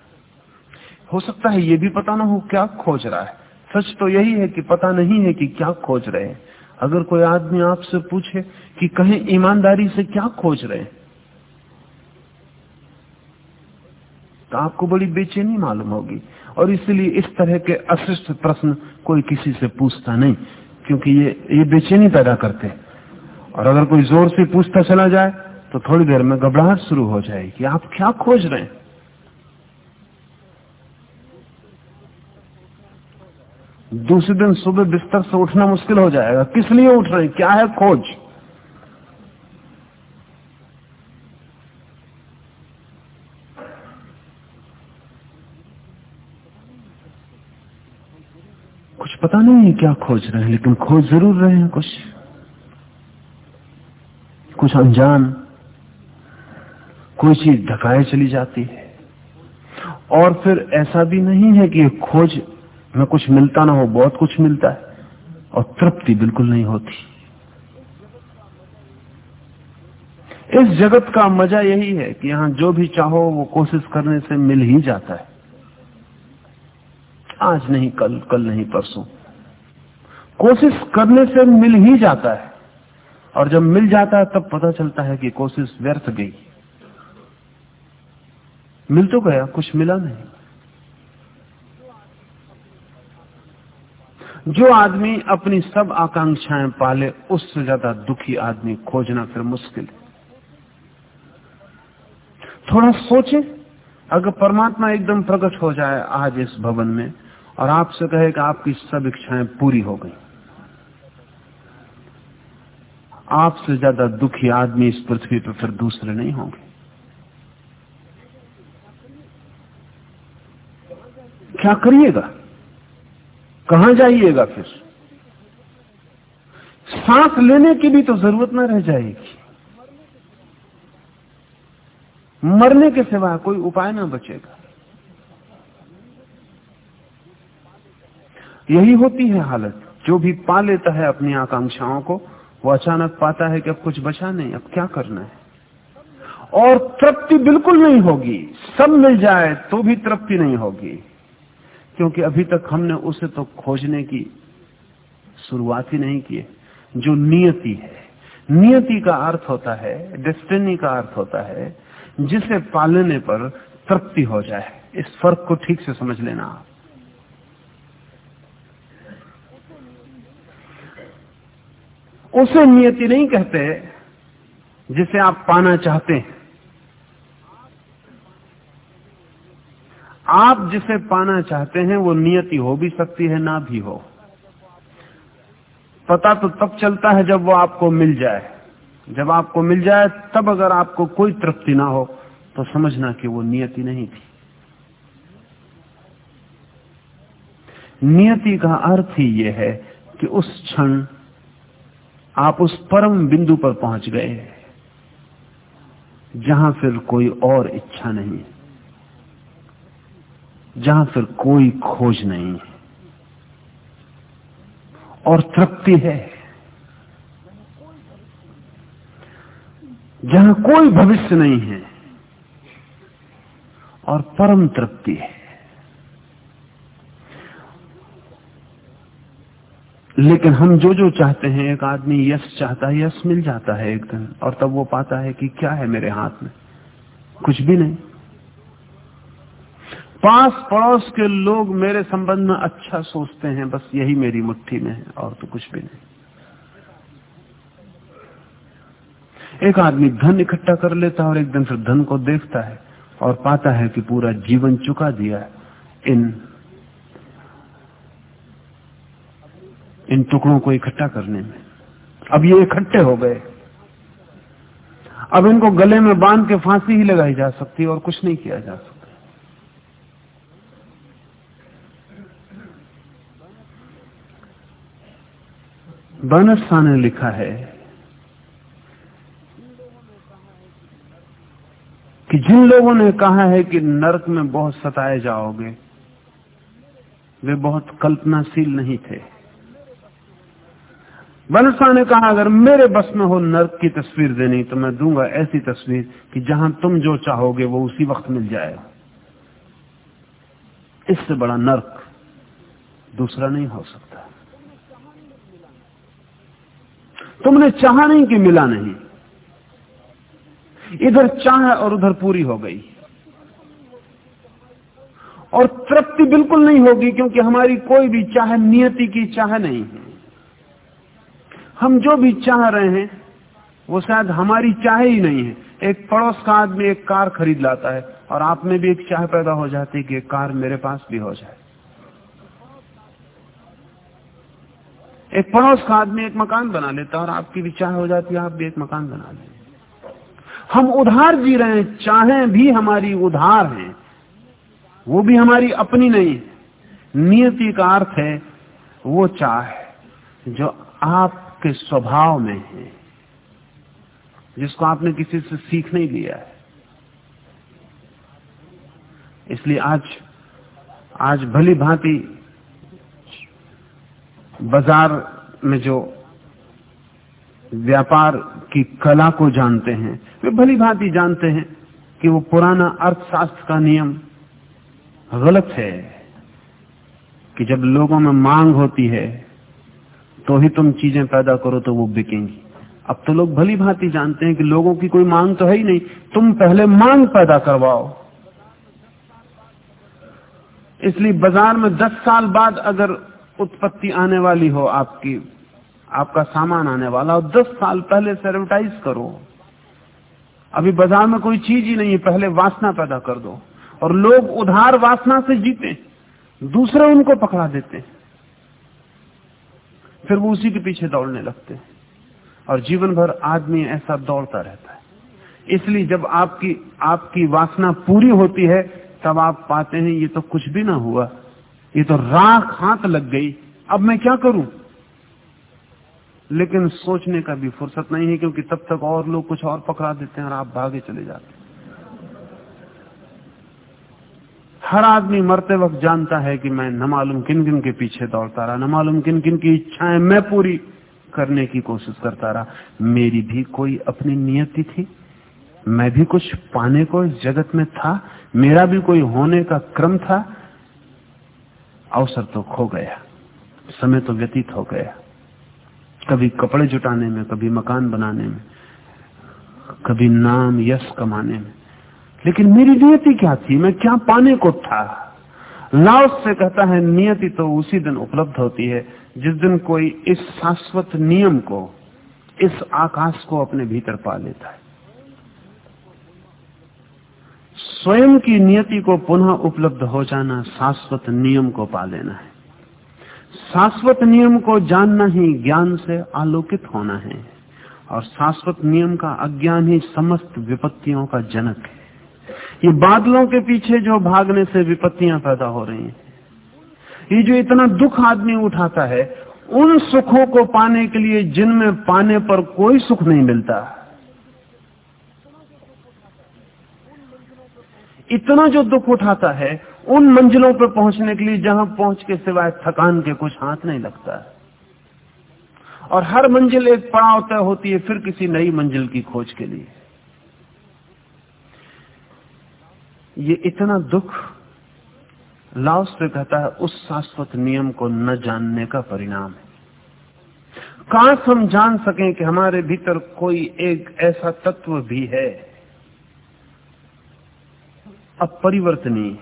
Speaker 2: हो सकता है ये भी पता ना हो क्या खोज रहा है। सच तो यही है कि पता नहीं है कि क्या खोज रहे हैं। अगर कोई आदमी आपसे पूछे कि कहें, ईमानदारी से क्या खोज रहे हैं? तो आपको बड़ी बेचैनी मालूम होगी। और इसलिए इस तरह के अशिष्ट प्रश्न कोई किसी से पूछता नहीं, क्योंकि ये ये बेचैनी पैदा करते हैं। और अगर कोई ज़ोर से पूछता चला जाए तो थोड़ी देर में घबराहट शुरू हो जाएगी आप क्या खोज रहे हैं? दूसरे दिन सुबह बिस्तर से उठना मुश्किल हो जाएगा। किस लिए उठ रहे? क्या है खोज? कुछ पता नहीं है क्या खोज रहे हैं, लेकिन खोज ज़रूर रहे हैं कुछ। कुछ अनजान, कोई चीज़ ढकाए चली जाती है। और फिर ऐसा भी नहीं है कि खोज में कुछ मिलता ना हो, बहुत कुछ मिलता है, और तृप्ति बिल्कुल नहीं होती। इस जगत का मज़ा यही है कि यहाँ जो भी चाहो, वो कोशिश करने से मिल ही जाता है। आज नहीं, कल कल नहीं, परसों। कोशिश करने से मिल ही जाता है, और जब मिल जाता है, तब पता चलता है कि कोशिश व्यर्थ गई। मिल तो गया, कुछ मिला नहीं। जो आदमी अपनी सब आकांक्षाएँ पाले, उससे ज़्यादा दुखी आदमी खोजना फिर मुश्किल है। थोड़ा सोचे, अगर परमात्मा एकदम प्रकट हो जाए आज इस भवन में, और आपसे कहे कि आपकी सब इच्छाएँ पूरी हो गई। आपसे ज़्यादा दुखी आदमी इस पृथ्वी पर फिर दूसरे नहीं होंगे। क्या करिएगा? कहा जाइएगा फिर? सांस लेने की भी तो ज़रूरत ना रह जाएगी। मरने के सिवा कोई उपाय ना बचेगा। यही होती है हालत। जो भी पा लेता है अपनी आकांक्षाओं को, वो अचानक पाता है कि अब कुछ बचा नहीं, अब क्या करना है? और तृप्ति बिल्कुल नहीं होगी। सब मिल जाए तो भी तृप्ति नहीं होगी। क्योंकि अभी तक हमने उसे तो खोजने की शुरुआत ही नहीं की जो नियति है, नियति का अर्थ होता है डेस्टिनी का अर्थ होता है, जिसे पालने पर तृप्ति हो जाए। इस फ़र्क को ठीक से समझ लेना। आप उसे नियति नहीं कहते जिसे आप पाना चाहते हैं। आप जिसे पाना चाहते हैं, वो नियति हो भी सकती है, ना भी हो। पता तो तब चलता है जब वो आपको मिल जाए। जब आपको मिल जाए, तब अगर आपको कोई तृप्ति ना हो तो समझना कि वो नियति नहीं थी। नियति का अर्थ ही यह है कि उस क्षण आप उस परम बिंदु पर पहुँच गए, जहाँ फिर कोई और इच्छा नहीं। है जहाँ फिर कोई खोज नहीं है। और तृप्ति है। जहाँ कोई भविष्य नहीं है, और परम तृप्ति है। लेकिन हम जो जो चाहते हैं, एक आदमी यश चाहता है, यश मिल जाता है एक दिन, और तब वो पाता है कि क्या है मेरे हाथ में। कुछ भी नहीं। पास पड़ोस के लोग मेरे संबंध में अच्छा सोचते हैं, बस यही मेरी मुट्ठी में है और तो कुछ भी नहीं। एक आदमी धन इकट्ठा कर लेता है और एक दिन फिर धन को देखता है और पाता है कि पूरा जीवन चुका दिया इन इन टुकड़ों को इकट्ठा करने में। अब ये इकट्ठे हो गए। अब इनको गले में बाँध के फांसी ही लगाई जा सकती है और कुछ नहीं किया जा सकता। बनसा ने लिखा है कि जिन लोगों ने कहा है कि नरक में बहुत सताए जाओगे, वे बहुत कल्पनाशील नहीं थे। बनसा ने कहा, अगर मेरे बस में हो नर्क की तस्वीर देनी तो मैं दूँगा ऐसी तस्वीर कि जहाँ तुम जो चाहोगे वो उसी वक्त मिल जाएगा इससे बड़ा नर्क दूसरा नहीं हो सकता। तुमने चाहा नहीं कि मिला नहीं। इधर चाह और उधर पूरी हो गई। और तृप्ति बिल्कुल नहीं होगी क्योंकि हमारी कोई भी चाह नियति की चाह नहीं है। हम जो भी चाह रहे हैं, वो शायद हमारी चाह ही नहीं है। एक पड़ोस का आदमी एक कार खरीद लाता है और आप में भी एक चाह पैदा हो जाती है कि एक कार मेरे पास भी हो जाए। एक पड़ोस का आदमी एक मकान बना लेता और आपकी भी चाह हो जाती है, आप भी एक मकान बना लें। हम उधार जी रहे हैं, चाहें भी हमारी उधार है, वो भी हमारी अपनी नहीं। नियति का अर्थ है, वो चाह जो आपके स्वभाव में है, जिसको आपने किसी से सीख नहीं लिया है। इसलिए आज आज भली भांति बाज़ार में जो व्यापार की कला को जानते हैं, वे भली भांति जानते हैं कि वो पुराना अर्थशास्त्र का नियम गलत है, कि जब लोगों में मांग होती है तो ही तुम चीज़ें पैदा करो तो वो बिकेंगी। अब तो लोग भली भांति जानते हैं कि लोगों की कोई मांग तो है ही नहीं। तुम पहले मांग पैदा करवाओ। इसलिए बाज़ार में दस साल बाद अगर उत्पत्ति आने वाली हो आपकी, आपका सामान आने वाला हो। दस साल पहले से एडवर्टाइज करो। अभी बाज़ार में कोई चीज़ ही नहीं है, पहले वासना पैदा कर दो। और लोग उधार वासना से जीते, दूसरे उनको पकड़ा देते। फिर वो उसी के पीछे दौड़ने लगते। और जीवन भर आदमी ऐसा दौड़ता रहता है। इसलिए जब आपकी आपकी वासना पूरी होती है, तब आप पाते हैं, ये तो कुछ भी ना हुआ। ये तो राख हाथ लग गई। अब मैं क्या करूँ? लेकिन सोचने का भी फुर्सत नहीं है, क्योंकि तब तक और लोग कुछ और पकड़ा देते हैं और आप भागे चले जाते हैं। हर आदमी मरते वक्त जानता है कि मैं न मालूम किन किन के पीछे दौड़ता रहा, न मालूम किन किन की इच्छाएँ मैं पूरी करने की कोशिश करता रहा। मेरी भी कोई अपनी नियति थी, मैं भी कुछ पाने को इस जगत में था, मेरा भी कोई होने का क्रम था अवसर तो खो गया। समय तो व्यतीत हो गया। कभी कपड़े जुटाने में, कभी मकान बनाने में, कभी नाम यश कमाने में। लेकिन मेरी नियति क्या थी? मैं क्या पाने को था? लाओस से कहता है, नियति तो उसी दिन उपलब्ध होती है, जिस दिन कोई इस शाश्वत नियम को, इस आकाश को अपने भीतर पा लेता है। स्वयं की नियति को पुनः उपलब्ध हो जाना शाश्वत नियम को पा लेना है। शाश्वत नियम को जानना ही ज्ञान से आलोकित होना है और शाश्वत नियम का अज्ञान ही समस्त विपत्तियों का जनक है। ये बादलों के पीछे जो भागने से विपत्तियाँ पैदा हो रही हैं, ये जो इतना दुख आदमी उठाता है, उन सुखों को पाने के लिए जिनमें पाने पर कोई सुख नहीं मिलता। इतना जो दुख उठाता है, उन मंजिलों पर पहुँचने के लिए, जहाँ पहुँच के सिवाय थकान के कुछ हाथ नहीं लगता। है और हर मंजिल एक पड़ाव तय होती है, फिर किसी नई मंजिल की खोज के लिए। ये इतना दुख लाओस से कहता है, उस शाश्वत नियम को न जानने का परिणाम है। काश हम जान सकें कि हमारे भीतर कोई एक ऐसा तत्व भी है अपरिवर्तनीय,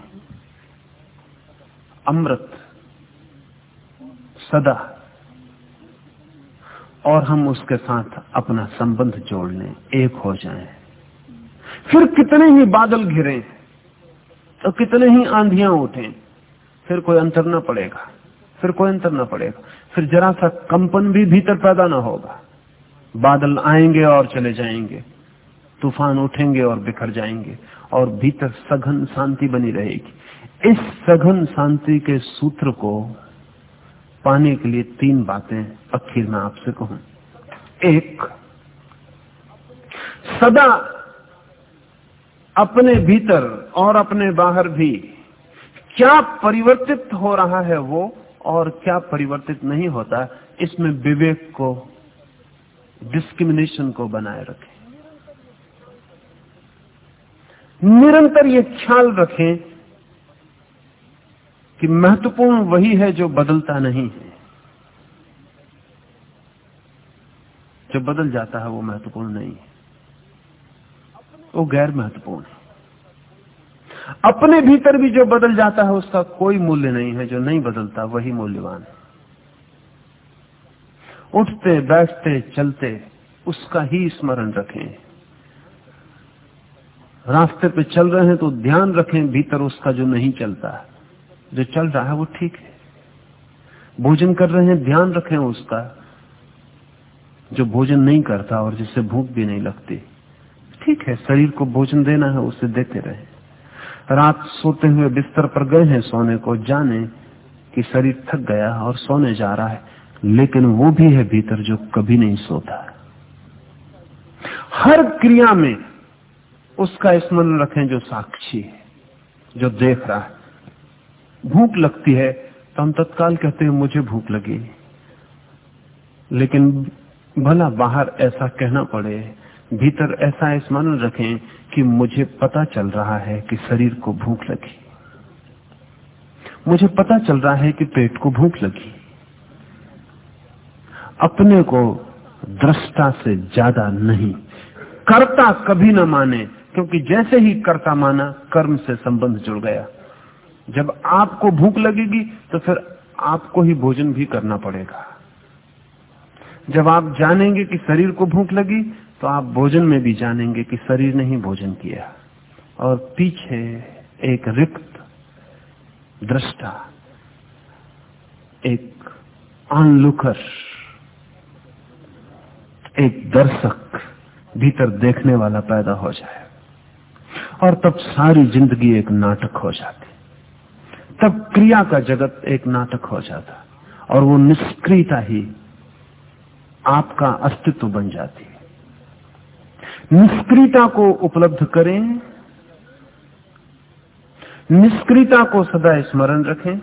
Speaker 2: अमृत, सदा। और हम उसके साथ अपना संबंध जोड़ लें, एक हो जाएँ। फिर कितने ही बादल घिरे तो कितने ही आंधियाँ उठें, फिर कोई अंतर ना पड़ेगा, फिर कोई अंतर ना पड़ेगा, फिर जरा सा कंपन भी भीतर पैदा ना होगा। बादल आएँगे और चले जाएँगे। तूफ़ान उठेंगे और बिखर जाएँगे और भीतर सघन शांति बनी रहेगी। इस सघन शांति के सूत्र को पाने के लिए तीन बातें आखिर में आपसे कहूँ। एक, सदा अपने भीतर और अपने बाहर भी क्या परिवर्तित हो रहा है वो और क्या परिवर्तित नहीं होता, इसमें विवेक को, डिस्क्रिमिनेशन को बनाए रखें। निरंतर ये ख्याल रखें कि महत्वपूर्ण वही है जो बदलता नहीं है। जो बदल जाता है वो महत्वपूर्ण नहीं है। वो गैर महत्वपूर्ण है। अपने भीतर भी जो बदल जाता है उसका कोई मूल्य नहीं है। जो नहीं बदलता, वही मूल्यवान है। उठते, बैठते, चलते, उसका ही स्मरण रखें। रास्ते पे चल रहे हैं तो ध्यान रखें, भीतर उसका जो नहीं चलता जो चल रहा है वो ठीक है। भोजन कर रहे हैं, ध्यान रखें उसका। जो भोजन नहीं करता और जिससे भूख भी नहीं लगती, ठीक है, शरीर को भोजन देना है, उसे देते रहे। रात सोते हुए बिस्तर पर गए हैं सोने को, जाने कि शरीर थक गया और सोने जा रहा है। लेकिन वो भी है भीतर जो कभी नहीं सोता। हर क्रिया में उसका स्मरण रखें जो साक्षी है, जो देख रहा है। भूख लगती है तो हम तत्काल कहते हैं, मुझे भूख लगी। लेकिन भला बाहर ऐसा कहना पड़े, भीतर ऐसा स्मरण रखें कि मुझे पता चल रहा है कि शरीर को भूख लगी। मुझे पता चल रहा है कि पेट को भूख लगी। अपने को दृष्टा से ज़्यादा नहीं, करता कभी न माने क्योंकि जैसे ही कर्ता माना, कर्म से संबंध जुड़ गया। जब आपको भूख लगेगी तो फिर आपको ही भोजन भी करना पड़ेगा। जब आप जानेंगे कि शरीर को भूख लगी तो आप भोजन में भी जानेंगे कि शरीर ने ही भोजन किया। और पीछे एक रिक्त दृष्टा, एक ऑनलुकर एक दर्शक भीतर देखने वाला पैदा हो जाए। और तब सारी ज़िंदगी एक नाटक हो जाती। तब क्रिया का जगत एक नाटक हो जाता और वो निष्क्रियता ही आपका अस्तित्व बन जाती। है निष्क्रियता को उपलब्ध करें, निष्क्रियता को सदा स्मरण रखें,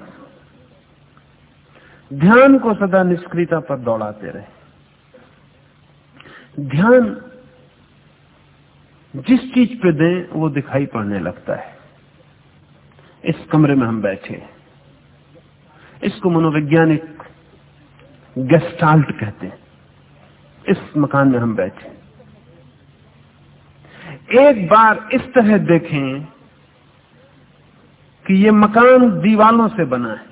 Speaker 2: ध्यान को सदा निष्क्रियता पर दौड़ाते रहे। ध्यान जिस चीज़ पे दें, वो दिखाई पड़ने लगता है। इस कमरे में हम बैठे इसको मनोवैज्ञानिक गेस्टाल्ट कहते हैं। इस मकान में हम बैठे एक बार इस तरह देखें कि ये मकान दीवालों से बना है।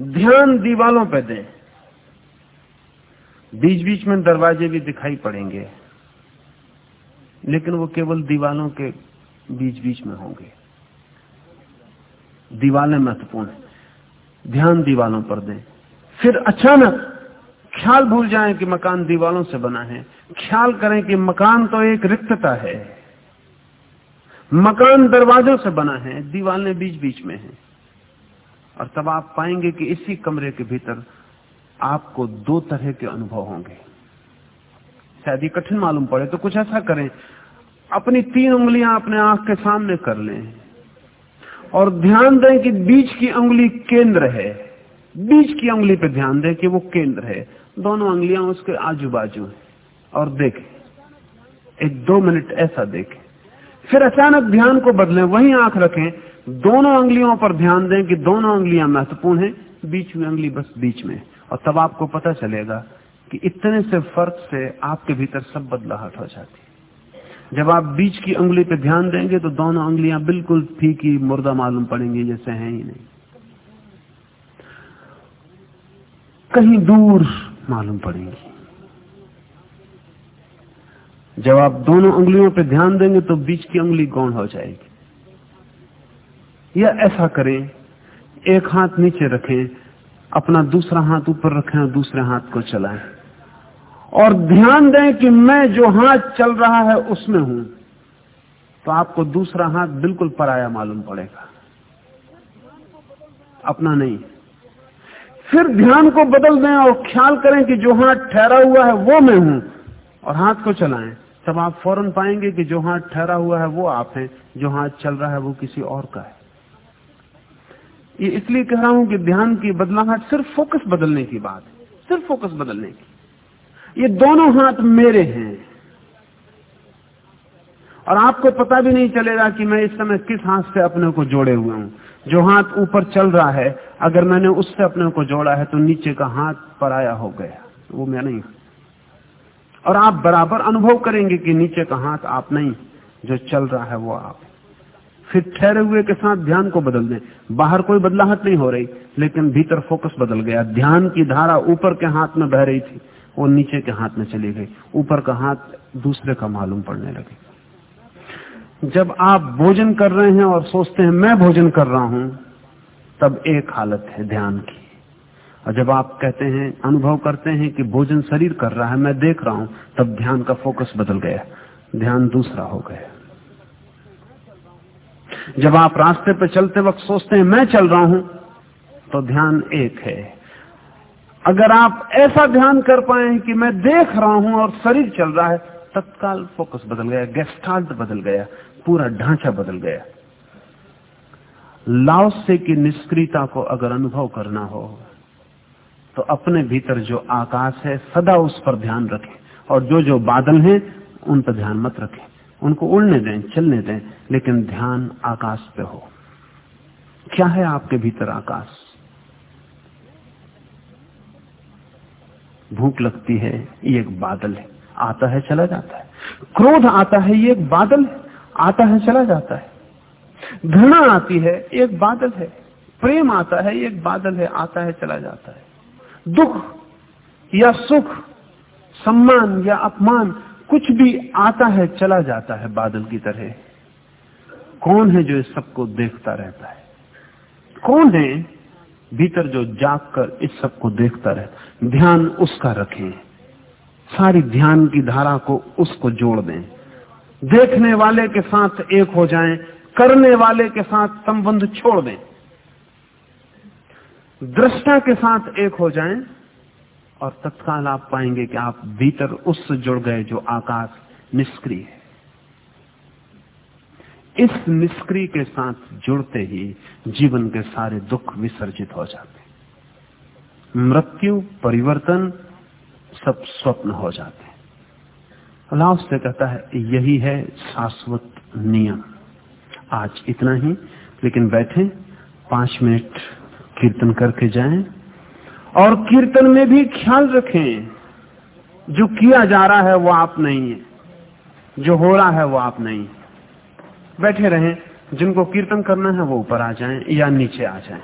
Speaker 2: ध्यान दीवालों पे दें। बीच बीच में दरवाजे भी दिखाई पड़ेंगे। लेकिन वो केवल दीवालों के बीच बीच में होंगे। दीवालें महत्वपूर्ण है। ध्यान दीवालों पर दें। फिर अचानक ख्याल भूल जाएँ कि मकान दीवालों से बना है। ख्याल करें कि मकान तो एक रिक्तता है। मकान दरवाजों से बना है दीवालें बीच बीच में हैं। और तब आप पाएँगे कि इसी कमरे के भीतर आपको दो तरह के अनुभव होंगे। शायद ये कठिन मालूम पड़े तो कुछ ऐसा करें। अपनी तीन उंगलियाँ अपने आँख के सामने कर लें और ध्यान दें कि बीच की उंगली केंद्र है। बीच की उंगली पे ध्यान दें कि वो केंद्र है। दोनों उंगलियाँ उसके आजू बाजू है। और देखें, एक दो मिनट ऐसा देखें। फिर अचानक ध्यान को बदलें, वही आँख रखें। दोनों उंगलियों पर ध्यान दें कि दोनों उंगलियाँ महत्वपूर्ण हैं। बीच में उंगली बस बीच में। और तब आपको पता चलेगा कि इतने से फ़र्क से आपके भीतर सब बदलाहट हो जाती है। जब आप बीच की उंगली पे ध्यान देंगे तो दोनों उंगलियाँ बिल्कुल फीकी, मुर्दा मालूम पड़ेंगी, जैसे हैं ही नहीं। कहीं दूर मालूम पड़ेंगी। जब आप दोनों उंगलियों पे ध्यान देंगे तो बीच की उंगली गौण हो जाएगी। या ऐसा करें, एक हाथ नीचे रखें अपना दूसरा हाथ ऊपर रखें और दूसरे हाथ को चलाएँ। और ध्यान दें कि मैं जो हाथ चल रहा है उसमें हूँ। तो आपको दूसरा हाथ बिल्कुल पराया मालूम पड़ेगा। अपना नहीं। फिर ध्यान को बदल दें और ख्याल करें कि जो हाथ ठहरा हुआ है वो मैं हूँ। और हाथ को चलाएँ। तब आप फ़ौरन पाएँगे कि जो हाथ ठहरा हुआ है वो आप हैं, जो हाथ चल रहा है वो किसी और का है। ये इसलिए कह रहा हूँ कि ध्यान की बदलाहट सिर्फ़ फोकस बदलने की बात है। सिर्फ़ फोकस बदलने की। ये दोनों हाथ मेरे हैं। और आपको पता भी नहीं चलेगा कि मैं इस समय किस हाथ से अपने को जोड़े हुए हूँ। जो हाथ ऊपर चल रहा है, अगर मैंने उससे अपने को जोड़ा है तो नीचे का हाथ पराया हो गया। वो मैं नहीं और आप बराबर अनुभव करेंगे कि नीचे का हाथ आप नहीं, जो चल रहा है वो आप। फिर ठहरे हुए के साथ ध्यान को बदल दें। बाहर कोई बदलाहट नहीं हो रही, लेकिन भीतर फोकस बदल गया। ध्यान की धारा ऊपर के हाथ में बह रही थी वो नीचे के हाथ में चली गई। ऊपर का हाथ दूसरे का मालूम पड़ने लगे। जब आप भोजन कर रहे हैं और सोचते हैं, मैं भोजन कर रहा हूँ, तब एक हालत है ध्यान की। और जब आप कहते हैं, अनुभव करते हैं कि भोजन शरीर कर रहा है, मैं देख रहा हूँ, तब ध्यान का फोकस बदल गया। ध्यान दूसरा हो गया। जब आप रास्ते पर चलते वक्त सोचते हैं, मैं चल रहा हूँ तो ध्यान एक है। अगर आप ऐसा ध्यान कर पाए कि मैं देख रहा हूँ और शरीर चल रहा है, तत्काल फोकस बदल गया गेस्टाल्ट बदल गया, पूरा ढांचा बदल गया। लाओसे की निष्क्रियता को अगर अनुभव करना हो तो अपने भीतर जो आकाश है, सदा उस पर ध्यान रखें, और जो जो बादल हैं, उन पर ध्यान मत रखें। उनको उड़ने दें, चलने दें, लेकिन ध्यान आकाश पे हो। क्या है आपके भीतर आकाश? भूख लगती है, ये एक बादल है। आता है, चला जाता है। क्रोध आता है, ये एक बादल है। आता है, चला जाता है। घृणा आती है एक बादल है। प्रेम आता है एक बादल है। आता है, चला जाता है। दुख या सुख, सम्मान या अपमान कुछ भी आता है चला जाता है बादल की तरह। कौन है जो इस सबको देखता रहता है? कौन है भीतर जो जाग कर इस सबको देखता रहता ध्यान उसका रखें। सारी ध्यान की धारा को उसको जोड़ दें। देखने वाले के साथ एक हो जाएँ, करने वाले के साथ संबंध छोड़ दें। दृष्टा के साथ एक हो जाएँ और तत्काल आप पाएँगे कि आप भीतर उससे जुड़ गए जो आकाश निष्क्रिय है। इस निष्क्रिय के साथ जुड़ते ही जीवन के सारे दुख विसर्जित हो जाते मृत्यु, परिवर्तन सब स्वप्न हो जाते अल्लाह से कहता है, यही है शाश्वत नियम। आज इतना ही, लेकिन बैठे, पाँच मिनट कीर्तन करके जाएँ और कीर्तन में भी ख्याल रखें। जो किया जा रहा है वो आप नहीं है। जो हो रहा है वो आप नहीं बैठे रहें। जिनको कीर्तन करना है वो ऊपर आ जाएँ या नीचे आ जाएँ।